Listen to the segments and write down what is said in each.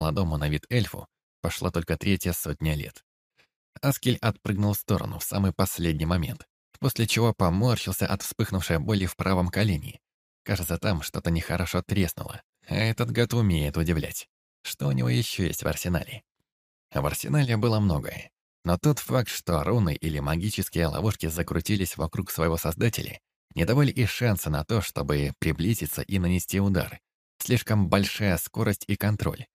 молодому на вид эльфу пошла только третья сотня лет. Аскель отпрыгнул в сторону в самый последний момент, после чего поморщился от вспыхнувшей боли в правом колене. Кажется, там что-то нехорошо треснуло, а этот гад умеет удивлять. Что у него еще есть в арсенале? В арсенале было многое. Но тот факт, что руны или магические ловушки закрутились вокруг своего создателя, не давали и шанса на то, чтобы приблизиться и нанести удар. Слишком большая скорость и контроль.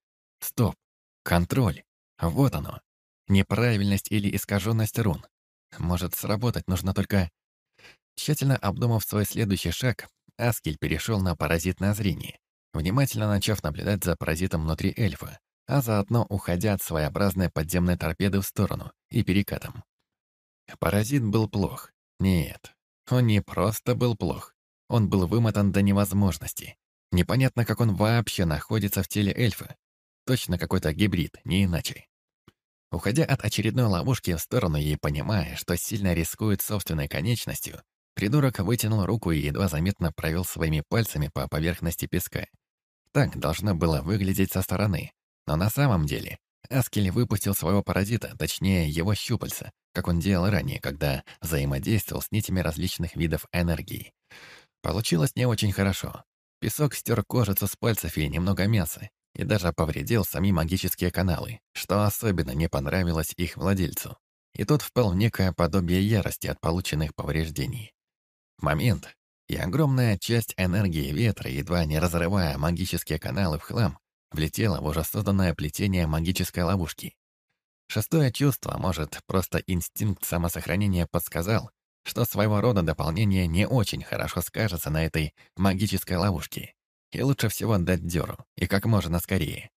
Стоп. Контроль. Вот оно. Неправильность или искаженность рун. Может сработать, нужно только... Тщательно обдумав свой следующий шаг, Аскель перешел на паразитное зрение, внимательно начав наблюдать за паразитом внутри эльфа, а заодно уходя от своеобразной подземной торпеды в сторону и перекатом. Паразит был плох. Нет, он не просто был плох. Он был вымотан до невозможности. Непонятно, как он вообще находится в теле эльфа. Точно какой-то гибрид, не иначе. Уходя от очередной ловушки в сторону и понимая, что сильно рискует собственной конечностью, придурок вытянул руку и едва заметно провел своими пальцами по поверхности песка. Так должно было выглядеть со стороны. Но на самом деле Аскель выпустил своего паразита, точнее его щупальца, как он делал ранее, когда взаимодействовал с нитями различных видов энергии. Получилось не очень хорошо. Песок стер кожицу с пальцев и немного мяса, и даже повредил сами магические каналы, что особенно не понравилось их владельцу. И тот впал в некое подобие ярости от полученных повреждений. Момент, и огромная часть энергии ветра, едва не разрывая магические каналы в хлам, влетела в уже созданное плетение магической ловушки. Шестое чувство, может, просто инстинкт самосохранения подсказал, что своего рода дополнение не очень хорошо скажется на этой магической ловушке. И лучше всего дать дёру, и как можно скорее.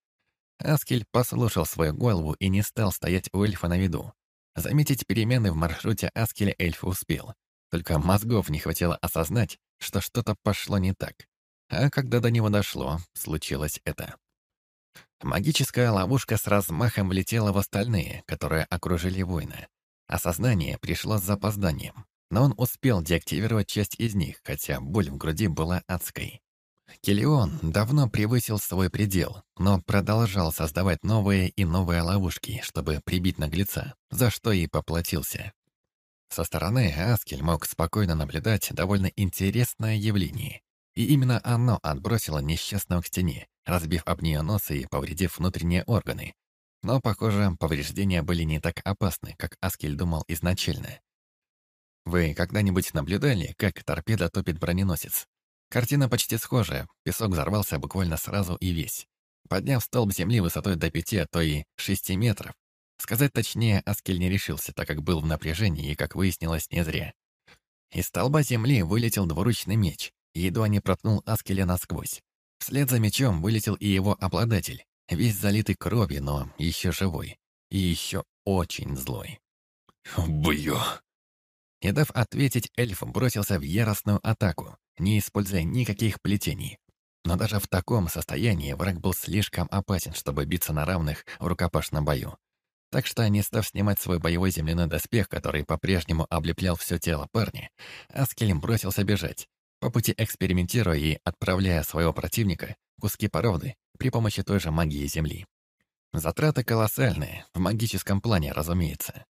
Аскель послушал свою голову и не стал стоять у эльфа на виду. Заметить перемены в маршруте Аскеля эльф успел. Только мозгов не хватило осознать, что что-то пошло не так. А когда до него дошло, случилось это. Магическая ловушка с размахом влетела в остальные, которые окружили воина. Осознание пришло с запозданием, но он успел деактивировать часть из них, хотя боль в груди была адской. Келеон давно превысил свой предел, но продолжал создавать новые и новые ловушки, чтобы прибить наглеца, за что и поплатился. Со стороны Аскель мог спокойно наблюдать довольно интересное явление. И именно оно отбросило несчастного к стене, разбив об нее нос и повредив внутренние органы. Но, похоже, повреждения были не так опасны, как Аскель думал изначально. Вы когда-нибудь наблюдали, как торпеда топит броненосец? Картина почти схожая, песок взорвался буквально сразу и весь. Подняв столб земли высотой до пяти, а то и шести метров, сказать точнее Аскель не решился, так как был в напряжении и, как выяснилось, не зря. Из столба земли вылетел двуручный меч и едва не проткнул Аскеля насквозь. Вслед за мечом вылетел и его обладатель, весь залитый кровью, но еще живой. И еще очень злой. «Убью!» Не дав ответить, эльф бросился в яростную атаку, не используя никаких плетений. Но даже в таком состоянии враг был слишком опасен, чтобы биться на равных в рукопашном бою. Так что, не став снимать свой боевой земляной доспех, который по-прежнему облеплял все тело парня, Аскелем бросился бежать, по пути экспериментируя и отправляя своего противника куски породы при помощи той же магии Земли. Затраты колоссальные, в магическом плане, разумеется.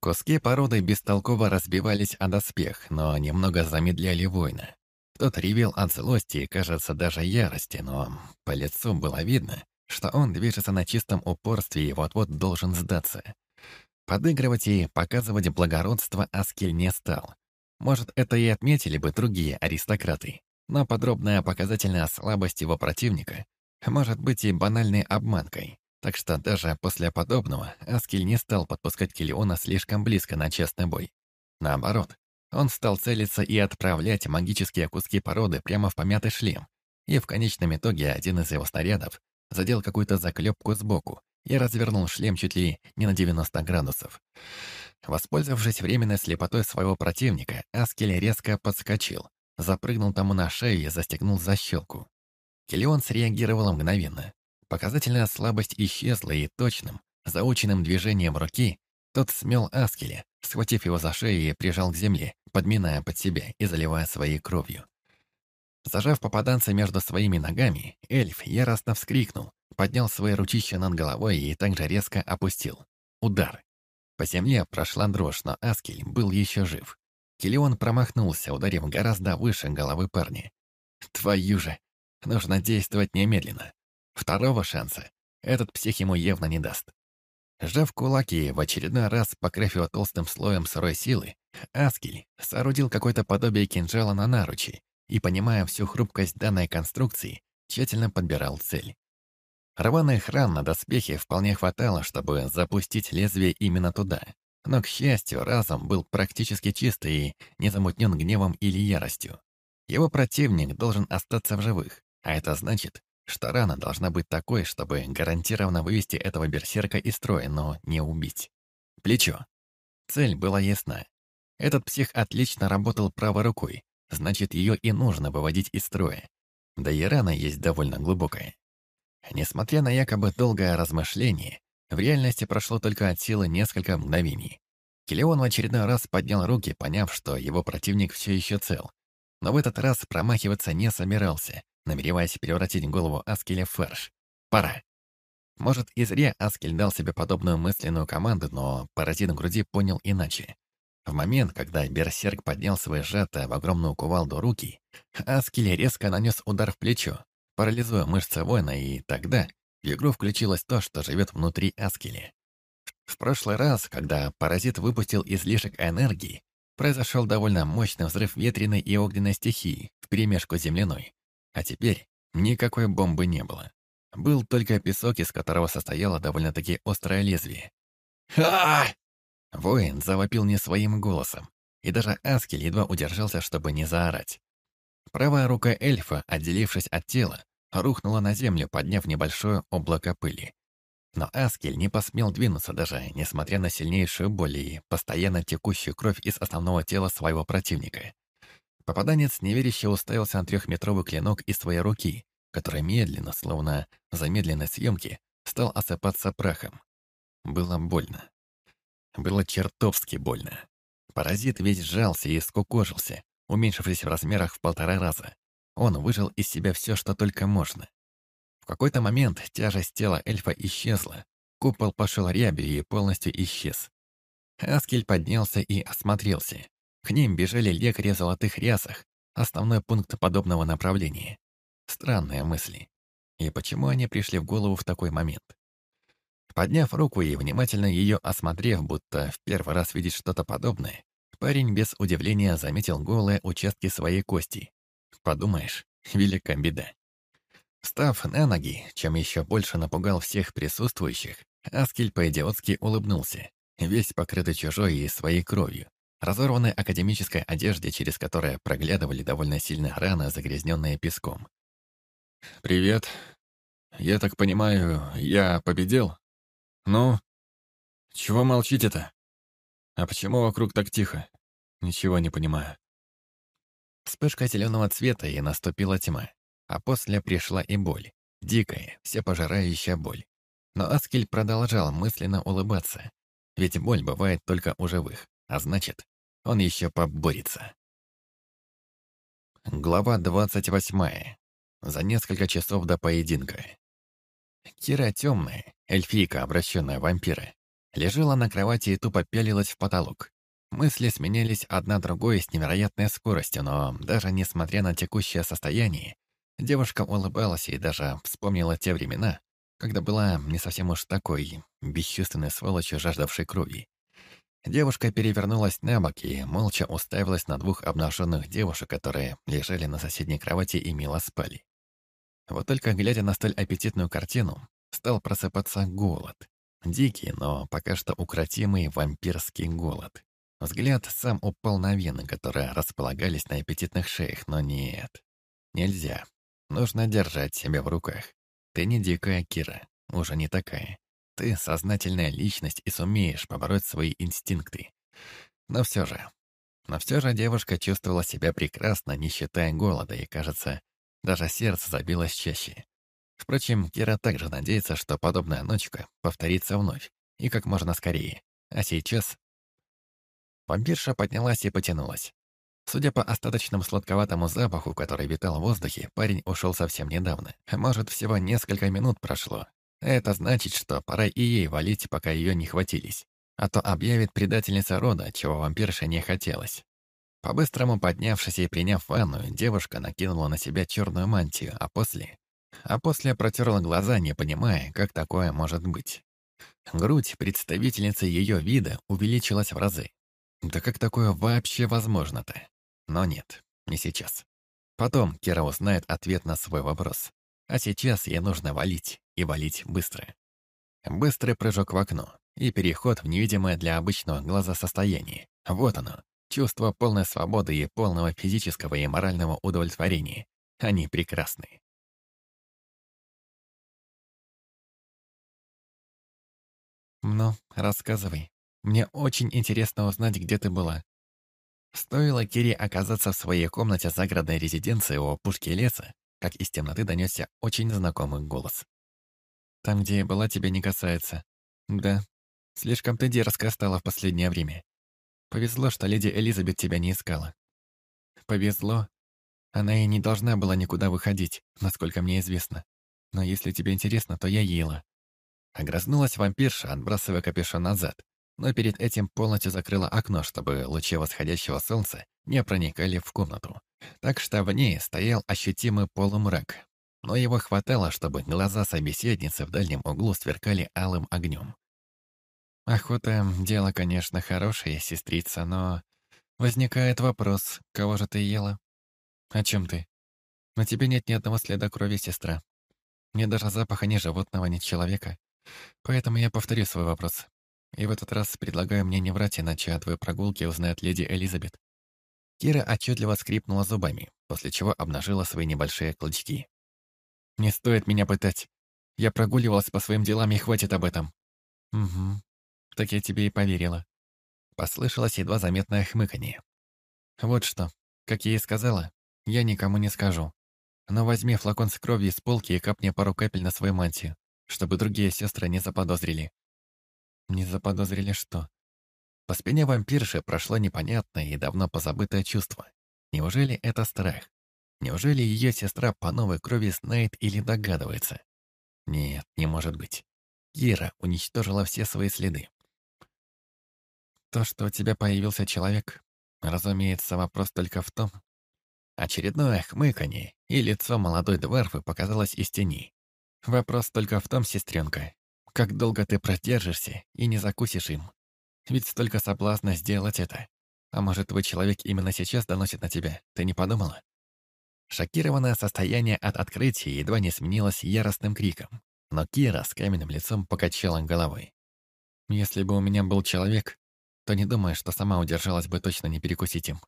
Куски породы бестолково разбивались о доспех, но немного замедляли воина. Тот ревел от злости и, кажется, даже ярости, но по лицу было видно, что он движется на чистом упорстве и вот-вот должен сдаться. Подыгрывать и показывать благородство Аскель не стал, может, это и отметили бы другие аристократы. Но подробная показательная слабость его противника может быть и банальной обманкой. Так что даже после подобного Аскель не стал подпускать Килиона слишком близко на честный бой. Наоборот, он стал целиться и отправлять магические куски породы прямо в помятый шлем. И в конечном итоге один из его снарядов задел какую-то заклепку сбоку и развернул шлем чуть ли не на 90 градусов. Воспользовавшись временной слепотой своего противника, Аскель резко подскочил, запрыгнул тому на шею и застегнул защелку. Келеон среагировал мгновенно. Показательная слабость исчезла и точным, заученным движением руки тот смел Аскеля, схватив его за шею и прижал к земле, подминая под себя и заливая своей кровью. Зажав попаданца между своими ногами, эльф яростно вскрикнул, поднял свои ручища над головой и также резко опустил. Удар. По земле прошла дрожь, но Аскель был еще жив. Килион промахнулся, ударив гораздо выше головы парня. Твою же! Нужно действовать немедленно. Второго шанса этот псих ему явно не даст. Сжав кулаки в очередной раз покрыв толстым слоем сырой силы, Аскель соорудил какое-то подобие кинжала на наручи и, понимая всю хрупкость данной конструкции, тщательно подбирал цель. Рваной храм на доспехе вполне хватало, чтобы запустить лезвие именно туда. Но, к счастью, разум был практически чистый и не замутнен гневом или яростью. Его противник должен остаться в живых, а это значит, что рана должна быть такой, чтобы гарантированно вывести этого берсерка из строя, но не убить. Плечо. Цель была ясна. Этот псих отлично работал правой рукой, значит, ее и нужно выводить из строя. Да и рана есть довольно глубокая. Несмотря на якобы долгое размышление, в реальности прошло только от силы несколько мгновений. Келеон в очередной раз поднял руки, поняв, что его противник все еще цел. Но в этот раз промахиваться не собирался, намереваясь превратить голову Аскеля в фарш. Пора. Может, и зря Аскель дал себе подобную мысленную команду, но паразит в груди понял иначе. В момент, когда Берсерк поднял свои сжатые в огромную кувалду руки, Аскель резко нанес удар в плечо, парализуя мышцы воина, и тогда в игру включилось то, что живет внутри Аскеля. В прошлый раз, когда паразит выпустил излишек энергии, произошел довольно мощный взрыв ветреной и огненной стихии в перемешку земляной. А теперь никакой бомбы не было. Был только песок, из которого состояло довольно-таки острое лезвие. ха Воин завопил не своим голосом, и даже Аскель едва удержался, чтобы не заорать. Правая рука эльфа, отделившись от тела, рухнула на землю, подняв небольшое облако пыли. Но Аскель не посмел двинуться даже, несмотря на сильнейшую боль и постоянно текущую кровь из основного тела своего противника. Попаданец неверяще уставился на трехметровый клинок из своей руки, который медленно, словно замедленной съемке, стал осыпаться прахом. Было больно. Было чертовски больно. Паразит весь сжался и скукожился, уменьшившись в размерах в полтора раза. Он выжил из себя все, что только можно. В какой-то момент тяжесть тела эльфа исчезла, купол пошел рябью и полностью исчез. Аскель поднялся и осмотрелся. К ним бежали лекари в золотых рясах, основной пункт подобного направления. Странные мысли. И почему они пришли в голову в такой момент? Подняв руку и внимательно ее осмотрев, будто в первый раз видит что-то подобное, парень без удивления заметил голые участки своей кости. Подумаешь, велика беда. Встав на ноги, чем еще больше напугал всех присутствующих, Аскель по-идиотски улыбнулся, весь покрытый чужой и своей кровью разорванной академической одежде, через которое проглядывали довольно сильно раны, загрязненные песком. «Привет. Я так понимаю, я победил? Ну? Чего молчите-то? А почему вокруг так тихо? Ничего не понимаю». Вспышка зеленого цвета, и наступила тьма. А после пришла и боль. Дикая, всепожирающая боль. Но Аскель продолжал мысленно улыбаться. Ведь боль бывает только у живых. А значит, он еще поборется. Глава 28. За несколько часов до поединка. Кира темная, эльфийка, обращенная в вампира, лежала на кровати и тупо пялилась в потолок. Мысли сменялись одна другой с невероятной скоростью, но даже несмотря на текущее состояние, девушка улыбалась и даже вспомнила те времена, когда была не совсем уж такой бесчувственной сволочью, жаждавшей крови. Девушка перевернулась на бок и молча уставилась на двух обнаженных девушек, которые лежали на соседней кровати и мило спали. Вот только глядя на столь аппетитную картину, стал просыпаться голод. Дикий, но пока что укротимый вампирский голод. Взгляд сам упал на вены, которые располагались на аппетитных шеях, но нет. Нельзя. Нужно держать себя в руках. Ты не дикая, Кира, уже не такая. Ты сознательная личность и сумеешь побороть свои инстинкты. Но все же... Но все же девушка чувствовала себя прекрасно, не считая голода, и, кажется, даже сердце забилось чаще. Впрочем, Кира также надеется, что подобная ночка повторится вновь, и как можно скорее. А сейчас... Вампирша поднялась и потянулась. Судя по остаточному сладковатому запаху, который витал в воздухе, парень ушел совсем недавно. Может, всего несколько минут прошло. Это значит, что пора и ей валить, пока ее не хватились. А то объявит предательница рода, чего вампирше не хотелось. По-быстрому поднявшись и приняв ванную, девушка накинула на себя черную мантию, а после... А после протерла глаза, не понимая, как такое может быть. Грудь представительницы ее вида увеличилась в разы. Да как такое вообще возможно-то? Но нет, не сейчас. Потом Кира узнает ответ на свой вопрос. А сейчас ей нужно валить, и валить быстро. Быстрый прыжок в окно и переход в невидимое для обычного глаза состояние. Вот оно, чувство полной свободы и полного физического и морального удовлетворения. Они прекрасны. «Ну, рассказывай. Мне очень интересно узнать, где ты была. Стоило Кире оказаться в своей комнате загородной резиденции у опушки леса, как из темноты донесся очень знакомый голос. «Там, где я была, тебя не касается. Да, слишком ты дерзкая стала в последнее время. Повезло, что леди Элизабет тебя не искала. Повезло. Она и не должна была никуда выходить, насколько мне известно. Но если тебе интересно, то я ела». Огрызнулась вампирша, отбрасывая капюшон назад, но перед этим полностью закрыла окно, чтобы лучи восходящего солнца не проникали в комнату. Так что в ней стоял ощутимый полумрак. Но его хватало, чтобы глаза собеседницы в дальнем углу сверкали алым огнем. Охота — дело, конечно, хорошее, сестрица, но... Возникает вопрос, кого же ты ела? О чем ты? На тебе нет ни одного следа крови, сестра. Нет даже запаха ни животного, ни человека. Поэтому я повторю свой вопрос. И в этот раз предлагаю мне не врать, иначе о твоей прогулке узнает леди Элизабет». Кира отчетливо скрипнула зубами, после чего обнажила свои небольшие клычки. «Не стоит меня пытать. Я прогуливалась по своим делам, и хватит об этом». «Угу. Так я тебе и поверила». Послышалось едва заметное хмыканье. «Вот что, как я и сказала, я никому не скажу. Но возьми флакон с кровью из полки и капни пару капель на свою мантию, чтобы другие сестры не заподозрили. Не заподозрили что? По спине вампирши прошло непонятное и давно позабытое чувство. Неужели это страх? Неужели ее сестра по новой крови знает или догадывается? Нет, не может быть. Кира уничтожила все свои следы. То, что у тебя появился человек, разумеется, вопрос только в том... Очередное хмыканье, и лицо молодой дворфы показалось из тени. Вопрос только в том, сестренка, как долго ты продержишься и не закусишь им? Ведь столько соблазна сделать это. А может, твой человек именно сейчас доносит на тебя? Ты не подумала? Шокированное состояние от открытия едва не сменилось яростным криком. Но Кира с каменным лицом покачала головой. «Если бы у меня был человек, то не думаю, что сама удержалась бы точно не перекусить им».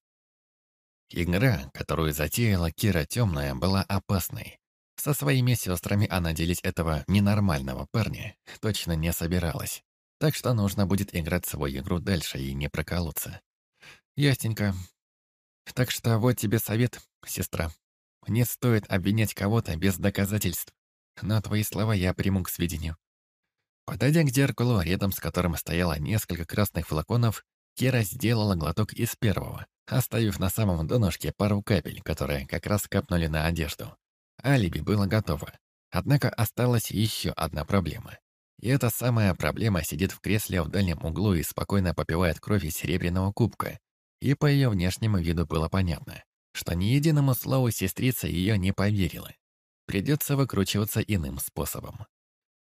Игра, которую затеяла Кира Темная, была опасной. Со своими сестрами она делить этого ненормального парня точно не собиралась. Так что нужно будет играть свою игру дальше и не проколоться. Ясненько. Так что вот тебе совет, сестра. Не стоит обвинять кого-то без доказательств. Но твои слова я приму к сведению. Подойдя к зеркалу, рядом с которым стояло несколько красных флаконов, Кира сделала глоток из первого, оставив на самом донышке пару капель, которые как раз капнули на одежду. Алиби было готово. Однако осталась еще одна проблема. И эта самая проблема сидит в кресле в дальнем углу и спокойно попивает кровь из серебряного кубка. И по ее внешнему виду было понятно, что ни единому слову сестрица ее не поверила. Придется выкручиваться иным способом.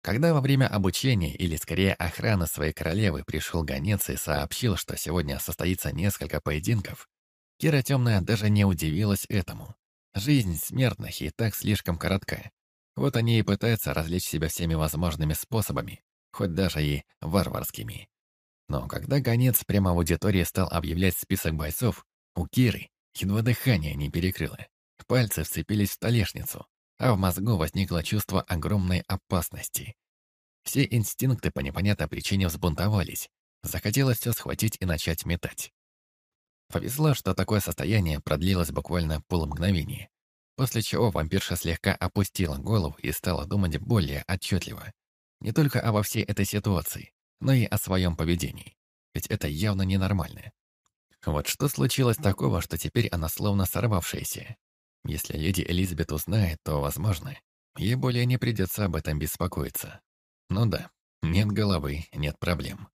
Когда во время обучения, или скорее охраны своей королевы, пришел гонец и сообщил, что сегодня состоится несколько поединков, Кира Темная даже не удивилась этому. Жизнь смертных и так слишком коротка. Вот они и пытаются развлечь себя всеми возможными способами, хоть даже и варварскими. Но когда гонец прямо в аудитории стал объявлять список бойцов, у Киры едва дыхание не перекрыло. Пальцы вцепились в столешницу, а в мозгу возникло чувство огромной опасности. Все инстинкты по непонятной причине взбунтовались. Захотелось все схватить и начать метать. Повезло, что такое состояние продлилось буквально полумгновение, после чего вампирша слегка опустила голову и стала думать более отчетливо. Не только обо всей этой ситуации, но и о своем поведении. Ведь это явно ненормально. Вот что случилось такого, что теперь она словно сорвавшаяся? Если леди Элизабет узнает, то, возможно, ей более не придется об этом беспокоиться. Ну да, нет головы, нет проблем.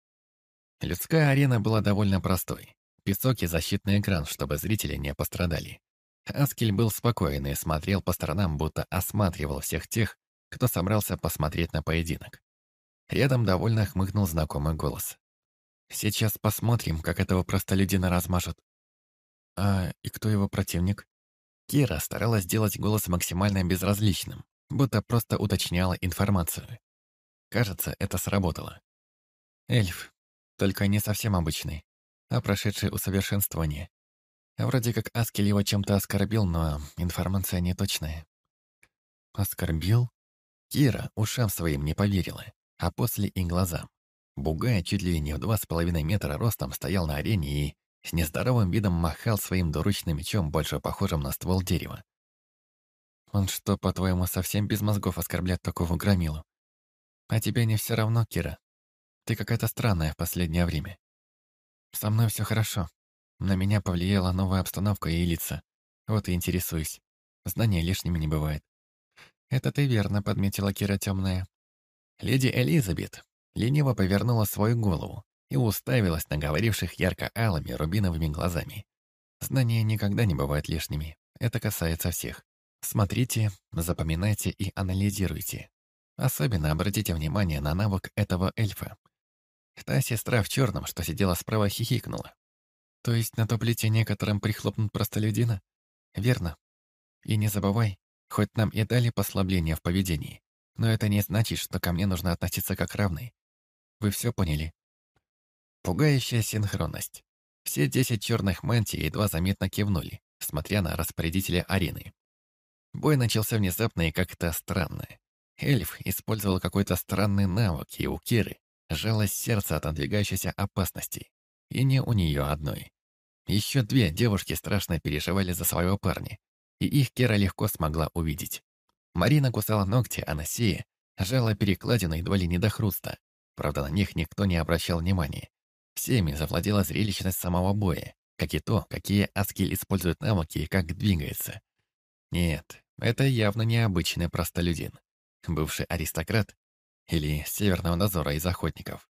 Людская арена была довольно простой. Песок и защитный экран, чтобы зрители не пострадали. Аскель был спокоен и смотрел по сторонам, будто осматривал всех тех, кто собрался посмотреть на поединок. Рядом довольно хмыкнул знакомый голос. «Сейчас посмотрим, как этого простолюдина размажут». «А и кто его противник?» Кира старалась сделать голос максимально безразличным, будто просто уточняла информацию. Кажется, это сработало. Эльф, только не совсем обычный, а прошедший усовершенствование. Вроде как Аскель его чем-то оскорбил, но информация не точная. Оскорбил? Кира ушам своим не поверила, а после и глазам. Бугай чуть ли не в два с половиной метра ростом стоял на арене и с нездоровым видом махал своим двуручным мечом, больше похожим на ствол дерева. «Он что, по-твоему, совсем без мозгов оскорблять такого громилу? А тебе не все равно, Кира? Ты какая-то странная в последнее время. Со мной все хорошо. На меня повлияла новая обстановка и лица. Вот и интересуюсь. Знания лишними не бывает. Это ты верно подметила, Кира Темная. Леди Элизабет лениво повернула свою голову и уставилась на говоривших ярко-алыми рубиновыми глазами. Знания никогда не бывают лишними. Это касается всех. Смотрите, запоминайте и анализируйте. Особенно обратите внимание на навык этого эльфа. Та сестра в черном, что сидела справа, хихикнула. То есть на то плетение, которым прихлопнут простолюдина? Верно. И не забывай, хоть нам и дали послабление в поведении, но это не значит, что ко мне нужно относиться как равный. Вы все поняли? Пугающая синхронность. Все десять черных мантий едва заметно кивнули, смотря на распорядителя арены. Бой начался внезапно и как-то странно. Эльф использовал какой-то странный навык, и у Киры жалось сердце от надвигающейся опасности. И не у нее одной. Еще две девушки страшно переживали за своего парня, и их Кира легко смогла увидеть. Марина кусала ногти, а Насия жала перекладину едва ли не до хруста. Правда, на них никто не обращал внимания. Всеми завладела зрелищность самого боя, как и то, какие Аскель использует навыки и как двигается. Нет, это явно не обычный простолюдин. Бывший аристократ или северного дозора из охотников.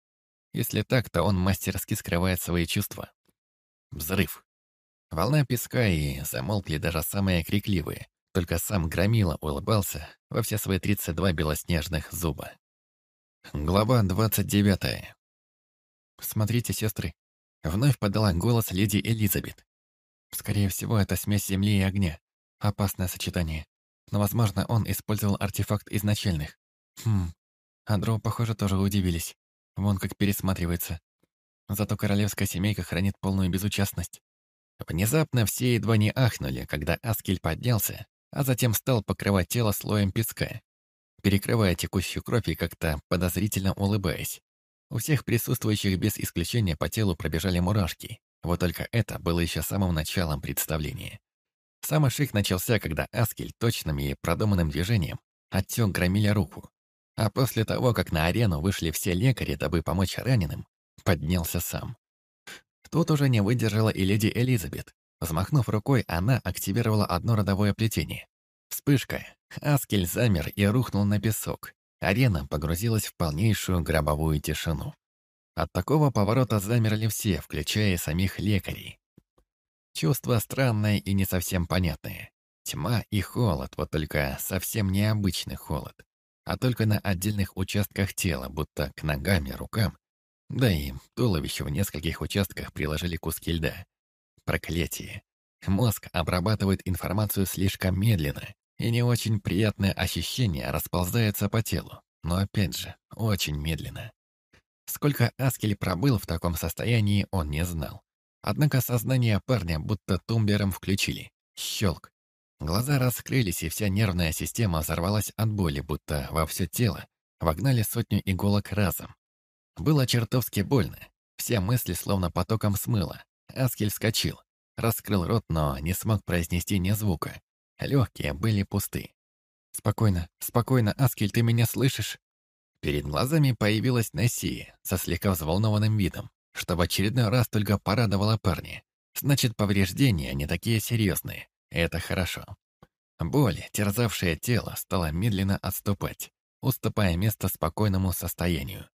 Если так, то он мастерски скрывает свои чувства. Взрыв. Волна песка и замолкли даже самые крикливые. Только сам Громила улыбался во все свои 32 белоснежных зуба. Глава 29. «Смотрите, сестры», — вновь подала голос леди Элизабет. «Скорее всего, это смесь земли и огня. Опасное сочетание. Но, возможно, он использовал артефакт изначальных. Хм, Андро, похоже, тоже удивились. Вон как пересматривается. Зато королевская семейка хранит полную безучастность. Внезапно все едва не ахнули, когда Аскель поднялся, а затем стал покрывать тело слоем песка, перекрывая текущую кровь и как-то подозрительно улыбаясь. У всех присутствующих без исключения по телу пробежали мурашки. Вот только это было еще самым началом представления. Сам шик начался, когда Аскель точным и продуманным движением оттек громиля руку. А после того, как на арену вышли все лекари, дабы помочь раненым, поднялся сам. Тут уже не выдержала и леди Элизабет. Взмахнув рукой, она активировала одно родовое плетение. Вспышка. Аскель замер и рухнул на песок. Арена погрузилась в полнейшую гробовую тишину. От такого поворота замерли все, включая самих лекарей. Чувство странное и не совсем понятное. Тьма и холод, вот только совсем необычный холод, а только на отдельных участках тела, будто к ногам и рукам. Да и туловищу в нескольких участках приложили куски льда. Проклятие. Мозг обрабатывает информацию слишком медленно, и не очень приятное ощущение расползается по телу, но опять же, очень медленно. Сколько Аскель пробыл в таком состоянии, он не знал. Однако сознание парня будто тумблером включили. Щелк. Глаза раскрылись, и вся нервная система взорвалась от боли, будто во все тело вогнали сотню иголок разом. Было чертовски больно. Все мысли словно потоком смыло. Аскель вскочил. Раскрыл рот, но не смог произнести ни звука. Легкие были пусты. «Спокойно, спокойно, Аскель, ты меня слышишь?» Перед глазами появилась Несси со слегка взволнованным видом что в очередной раз только порадовало парня. Значит, повреждения не такие серьезные. Это хорошо. Боль, терзавшая тело, стала медленно отступать, уступая место спокойному состоянию.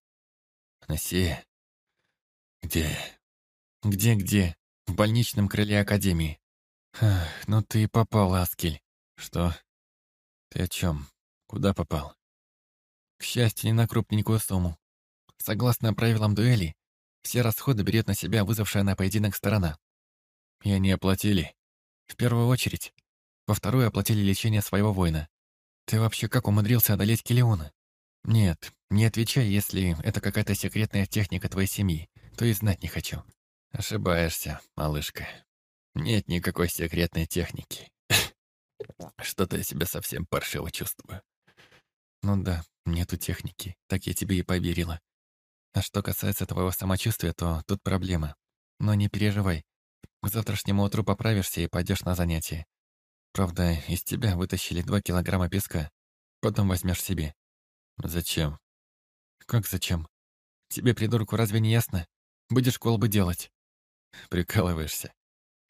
Наси... Где? Где-где? В больничном крыле Академии. Ах, ну ты и попал, Аскель. Что? Ты о чем? Куда попал? К счастью, не на крупненькую сумму. Согласно правилам дуэли, все расходы берет на себя вызвавшая на поединок сторона. И они оплатили. В первую очередь. Во вторую оплатили лечение своего воина. Ты вообще как умудрился одолеть Килеона? Нет, не отвечай, если это какая-то секретная техника твоей семьи, то и знать не хочу. Ошибаешься, малышка. Нет никакой секретной техники. Что-то я себя совсем паршиво чувствую. Ну да, нету техники, так я тебе и поверила. А что касается твоего самочувствия, то тут проблема. Но не переживай. К завтрашнему утру поправишься и пойдешь на занятия. Правда, из тебя вытащили два килограмма песка. Потом возьмешь себе. Зачем? Как зачем? Тебе, придурку, разве не ясно? Будешь колбы делать. Прикалываешься.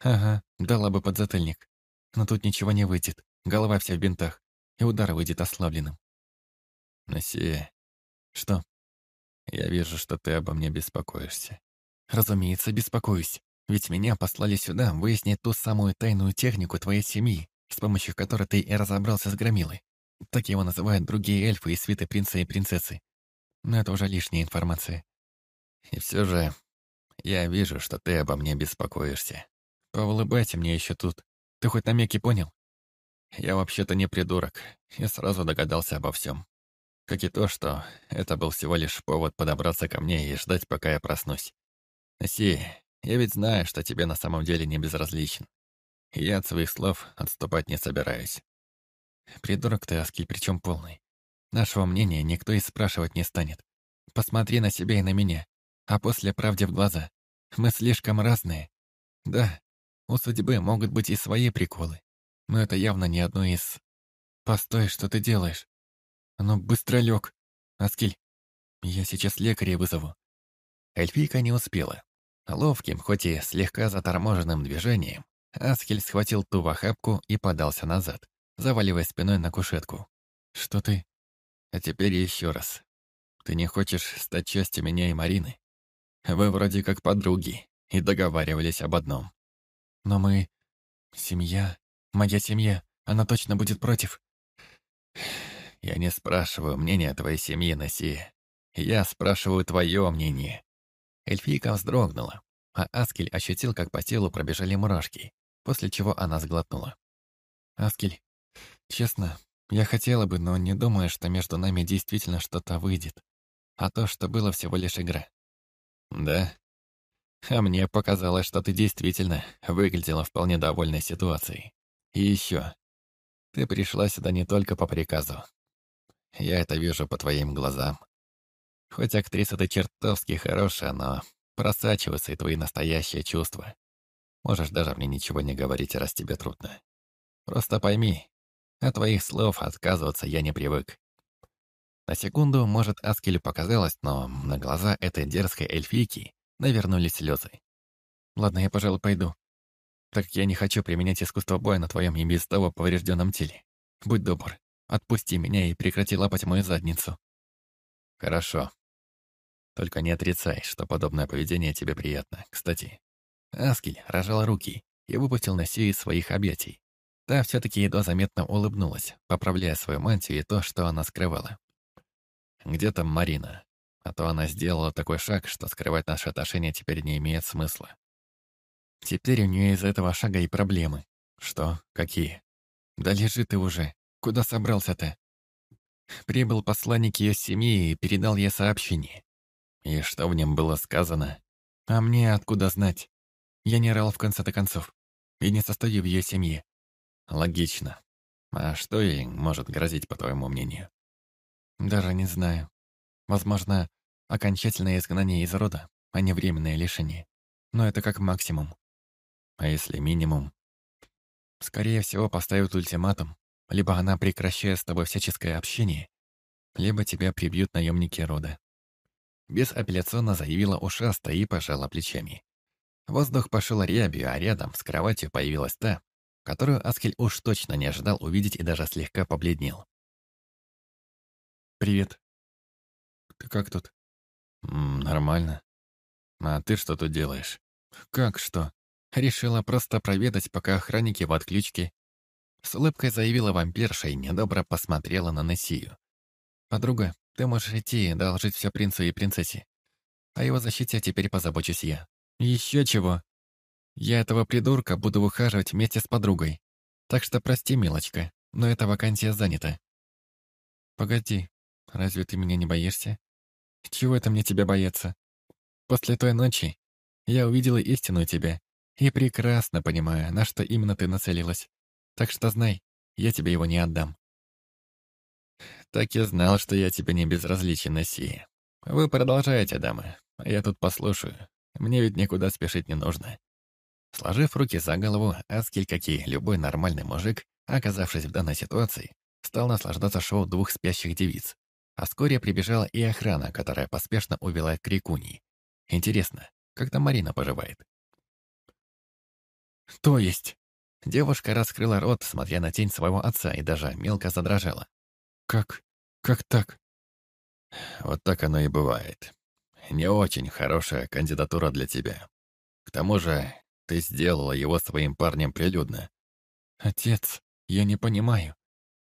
Ага, дала бы подзатыльник. Но тут ничего не выйдет. Голова вся в бинтах. И удар выйдет ослабленным. Насия. Что? Я вижу, что ты обо мне беспокоишься. Разумеется, беспокоюсь. Ведь меня послали сюда выяснить ту самую тайную технику твоей семьи, с помощью которой ты и разобрался с Громилой. Так его называют другие эльфы и свиты принца и принцессы. Но это уже лишняя информация. И все же, я вижу, что ты обо мне беспокоишься. Поулыбайся мне еще тут. Ты хоть намеки понял? Я вообще-то не придурок. Я сразу догадался обо всем. Как и то, что это был всего лишь повод подобраться ко мне и ждать, пока я проснусь. Си, я ведь знаю, что тебе на самом деле не безразличен. И я от своих слов отступать не собираюсь. Придурок ты, Аскель, причем полный. Нашего мнения никто и спрашивать не станет. Посмотри на себя и на меня, а после правде в глаза. Мы слишком разные. Да, у судьбы могут быть и свои приколы, но это явно не одно из... Постой, что ты делаешь? Ну, быстро лег. Аскель, я сейчас лекаря вызову. Эльфийка не успела. Ловким, хоть и слегка заторможенным движением, Аскель схватил ту в охапку и подался назад, заваливая спиной на кушетку. «Что ты?» «А теперь еще раз. Ты не хочешь стать частью меня и Марины? Вы вроде как подруги и договаривались об одном. Но мы... Семья... Моя семья, она точно будет против. Я не спрашиваю мнения твоей семьи, Наси. Я спрашиваю твое мнение. Эльфийка вздрогнула, а Аскель ощутил, как по телу пробежали мурашки, после чего она сглотнула. «Аскель, честно, я хотела бы, но не думаю, что между нами действительно что-то выйдет. А то, что было всего лишь игра». «Да? А мне показалось, что ты действительно выглядела вполне довольной ситуацией. И еще, ты пришла сюда не только по приказу. Я это вижу по твоим глазам. Хоть актриса ты чертовски хорошая, но просачиваются и твои настоящие чувства. Можешь даже мне ничего не говорить, раз тебе трудно. Просто пойми, от твоих слов отказываться я не привык. На секунду, может, Аскелю показалось, но на глаза этой дерзкой эльфийки навернулись слезы. Ладно, я, пожалуй, пойду. Так как я не хочу применять искусство боя на твоем и без того поврежденном теле. Будь добр, отпусти меня и прекрати лапать мою задницу. Хорошо. Только не отрицай, что подобное поведение тебе приятно. Кстати, Аскель рожал руки и выпустил Насю из своих объятий. Та все-таки едва заметно улыбнулась, поправляя свою мантию и то, что она скрывала. «Где там Марина? А то она сделала такой шаг, что скрывать наши отношения теперь не имеет смысла. Теперь у нее из этого шага и проблемы. Что? Какие? Да лежи ты уже. Куда собрался-то? Прибыл посланник ее семьи и передал ей сообщение. И что в нем было сказано? А мне откуда знать? Я не рал в конце-то концов. И не состою в ее семье. Логично. А что ей может грозить, по твоему мнению? Даже не знаю. Возможно, окончательное изгнание из рода, а не временное лишение. Но это как максимум. А если минимум? Скорее всего, поставят ультиматум. Либо она прекращает с тобой всяческое общение, либо тебя прибьют наемники рода. Безапелляционно заявила ушаста и пожала плечами. Воздух пошел рябью, а рядом с кроватью появилась та, которую Аскель уж точно не ожидал увидеть и даже слегка побледнел. «Привет. Ты как тут?» М «Нормально. А ты что тут делаешь?» «Как что?» Решила просто проведать, пока охранники в отключке. С улыбкой заявила вампирша и недобро посмотрела на Нессию. «Подруга, ты можешь идти и доложить все принцу и принцессе. О его защите теперь позабочусь я. Еще чего. Я этого придурка буду выхаживать вместе с подругой. Так что прости, милочка, но эта вакансия занята. Погоди, разве ты меня не боишься? Чего это мне тебя бояться? После той ночи я увидела истинную тебя и прекрасно понимаю, на что именно ты нацелилась. Так что знай, я тебе его не отдам. Так я знал, что я тебе не безразличен, Нессия. Вы продолжаете, дамы, а я тут послушаю. Мне ведь никуда спешить не нужно. Сложив руки за голову, Аскель, как и любой нормальный мужик, оказавшись в данной ситуации, стал наслаждаться шоу двух спящих девиц. А вскоре прибежала и охрана, которая поспешно увела к Рикуни. Интересно, как там Марина поживает? «То есть?» Девушка раскрыла рот, смотря на тень своего отца, и даже мелко задрожала. «Как? Как так?» «Вот так оно и бывает. Не очень хорошая кандидатура для тебя. К тому же ты сделала его своим парнем прилюдно». «Отец, я не понимаю».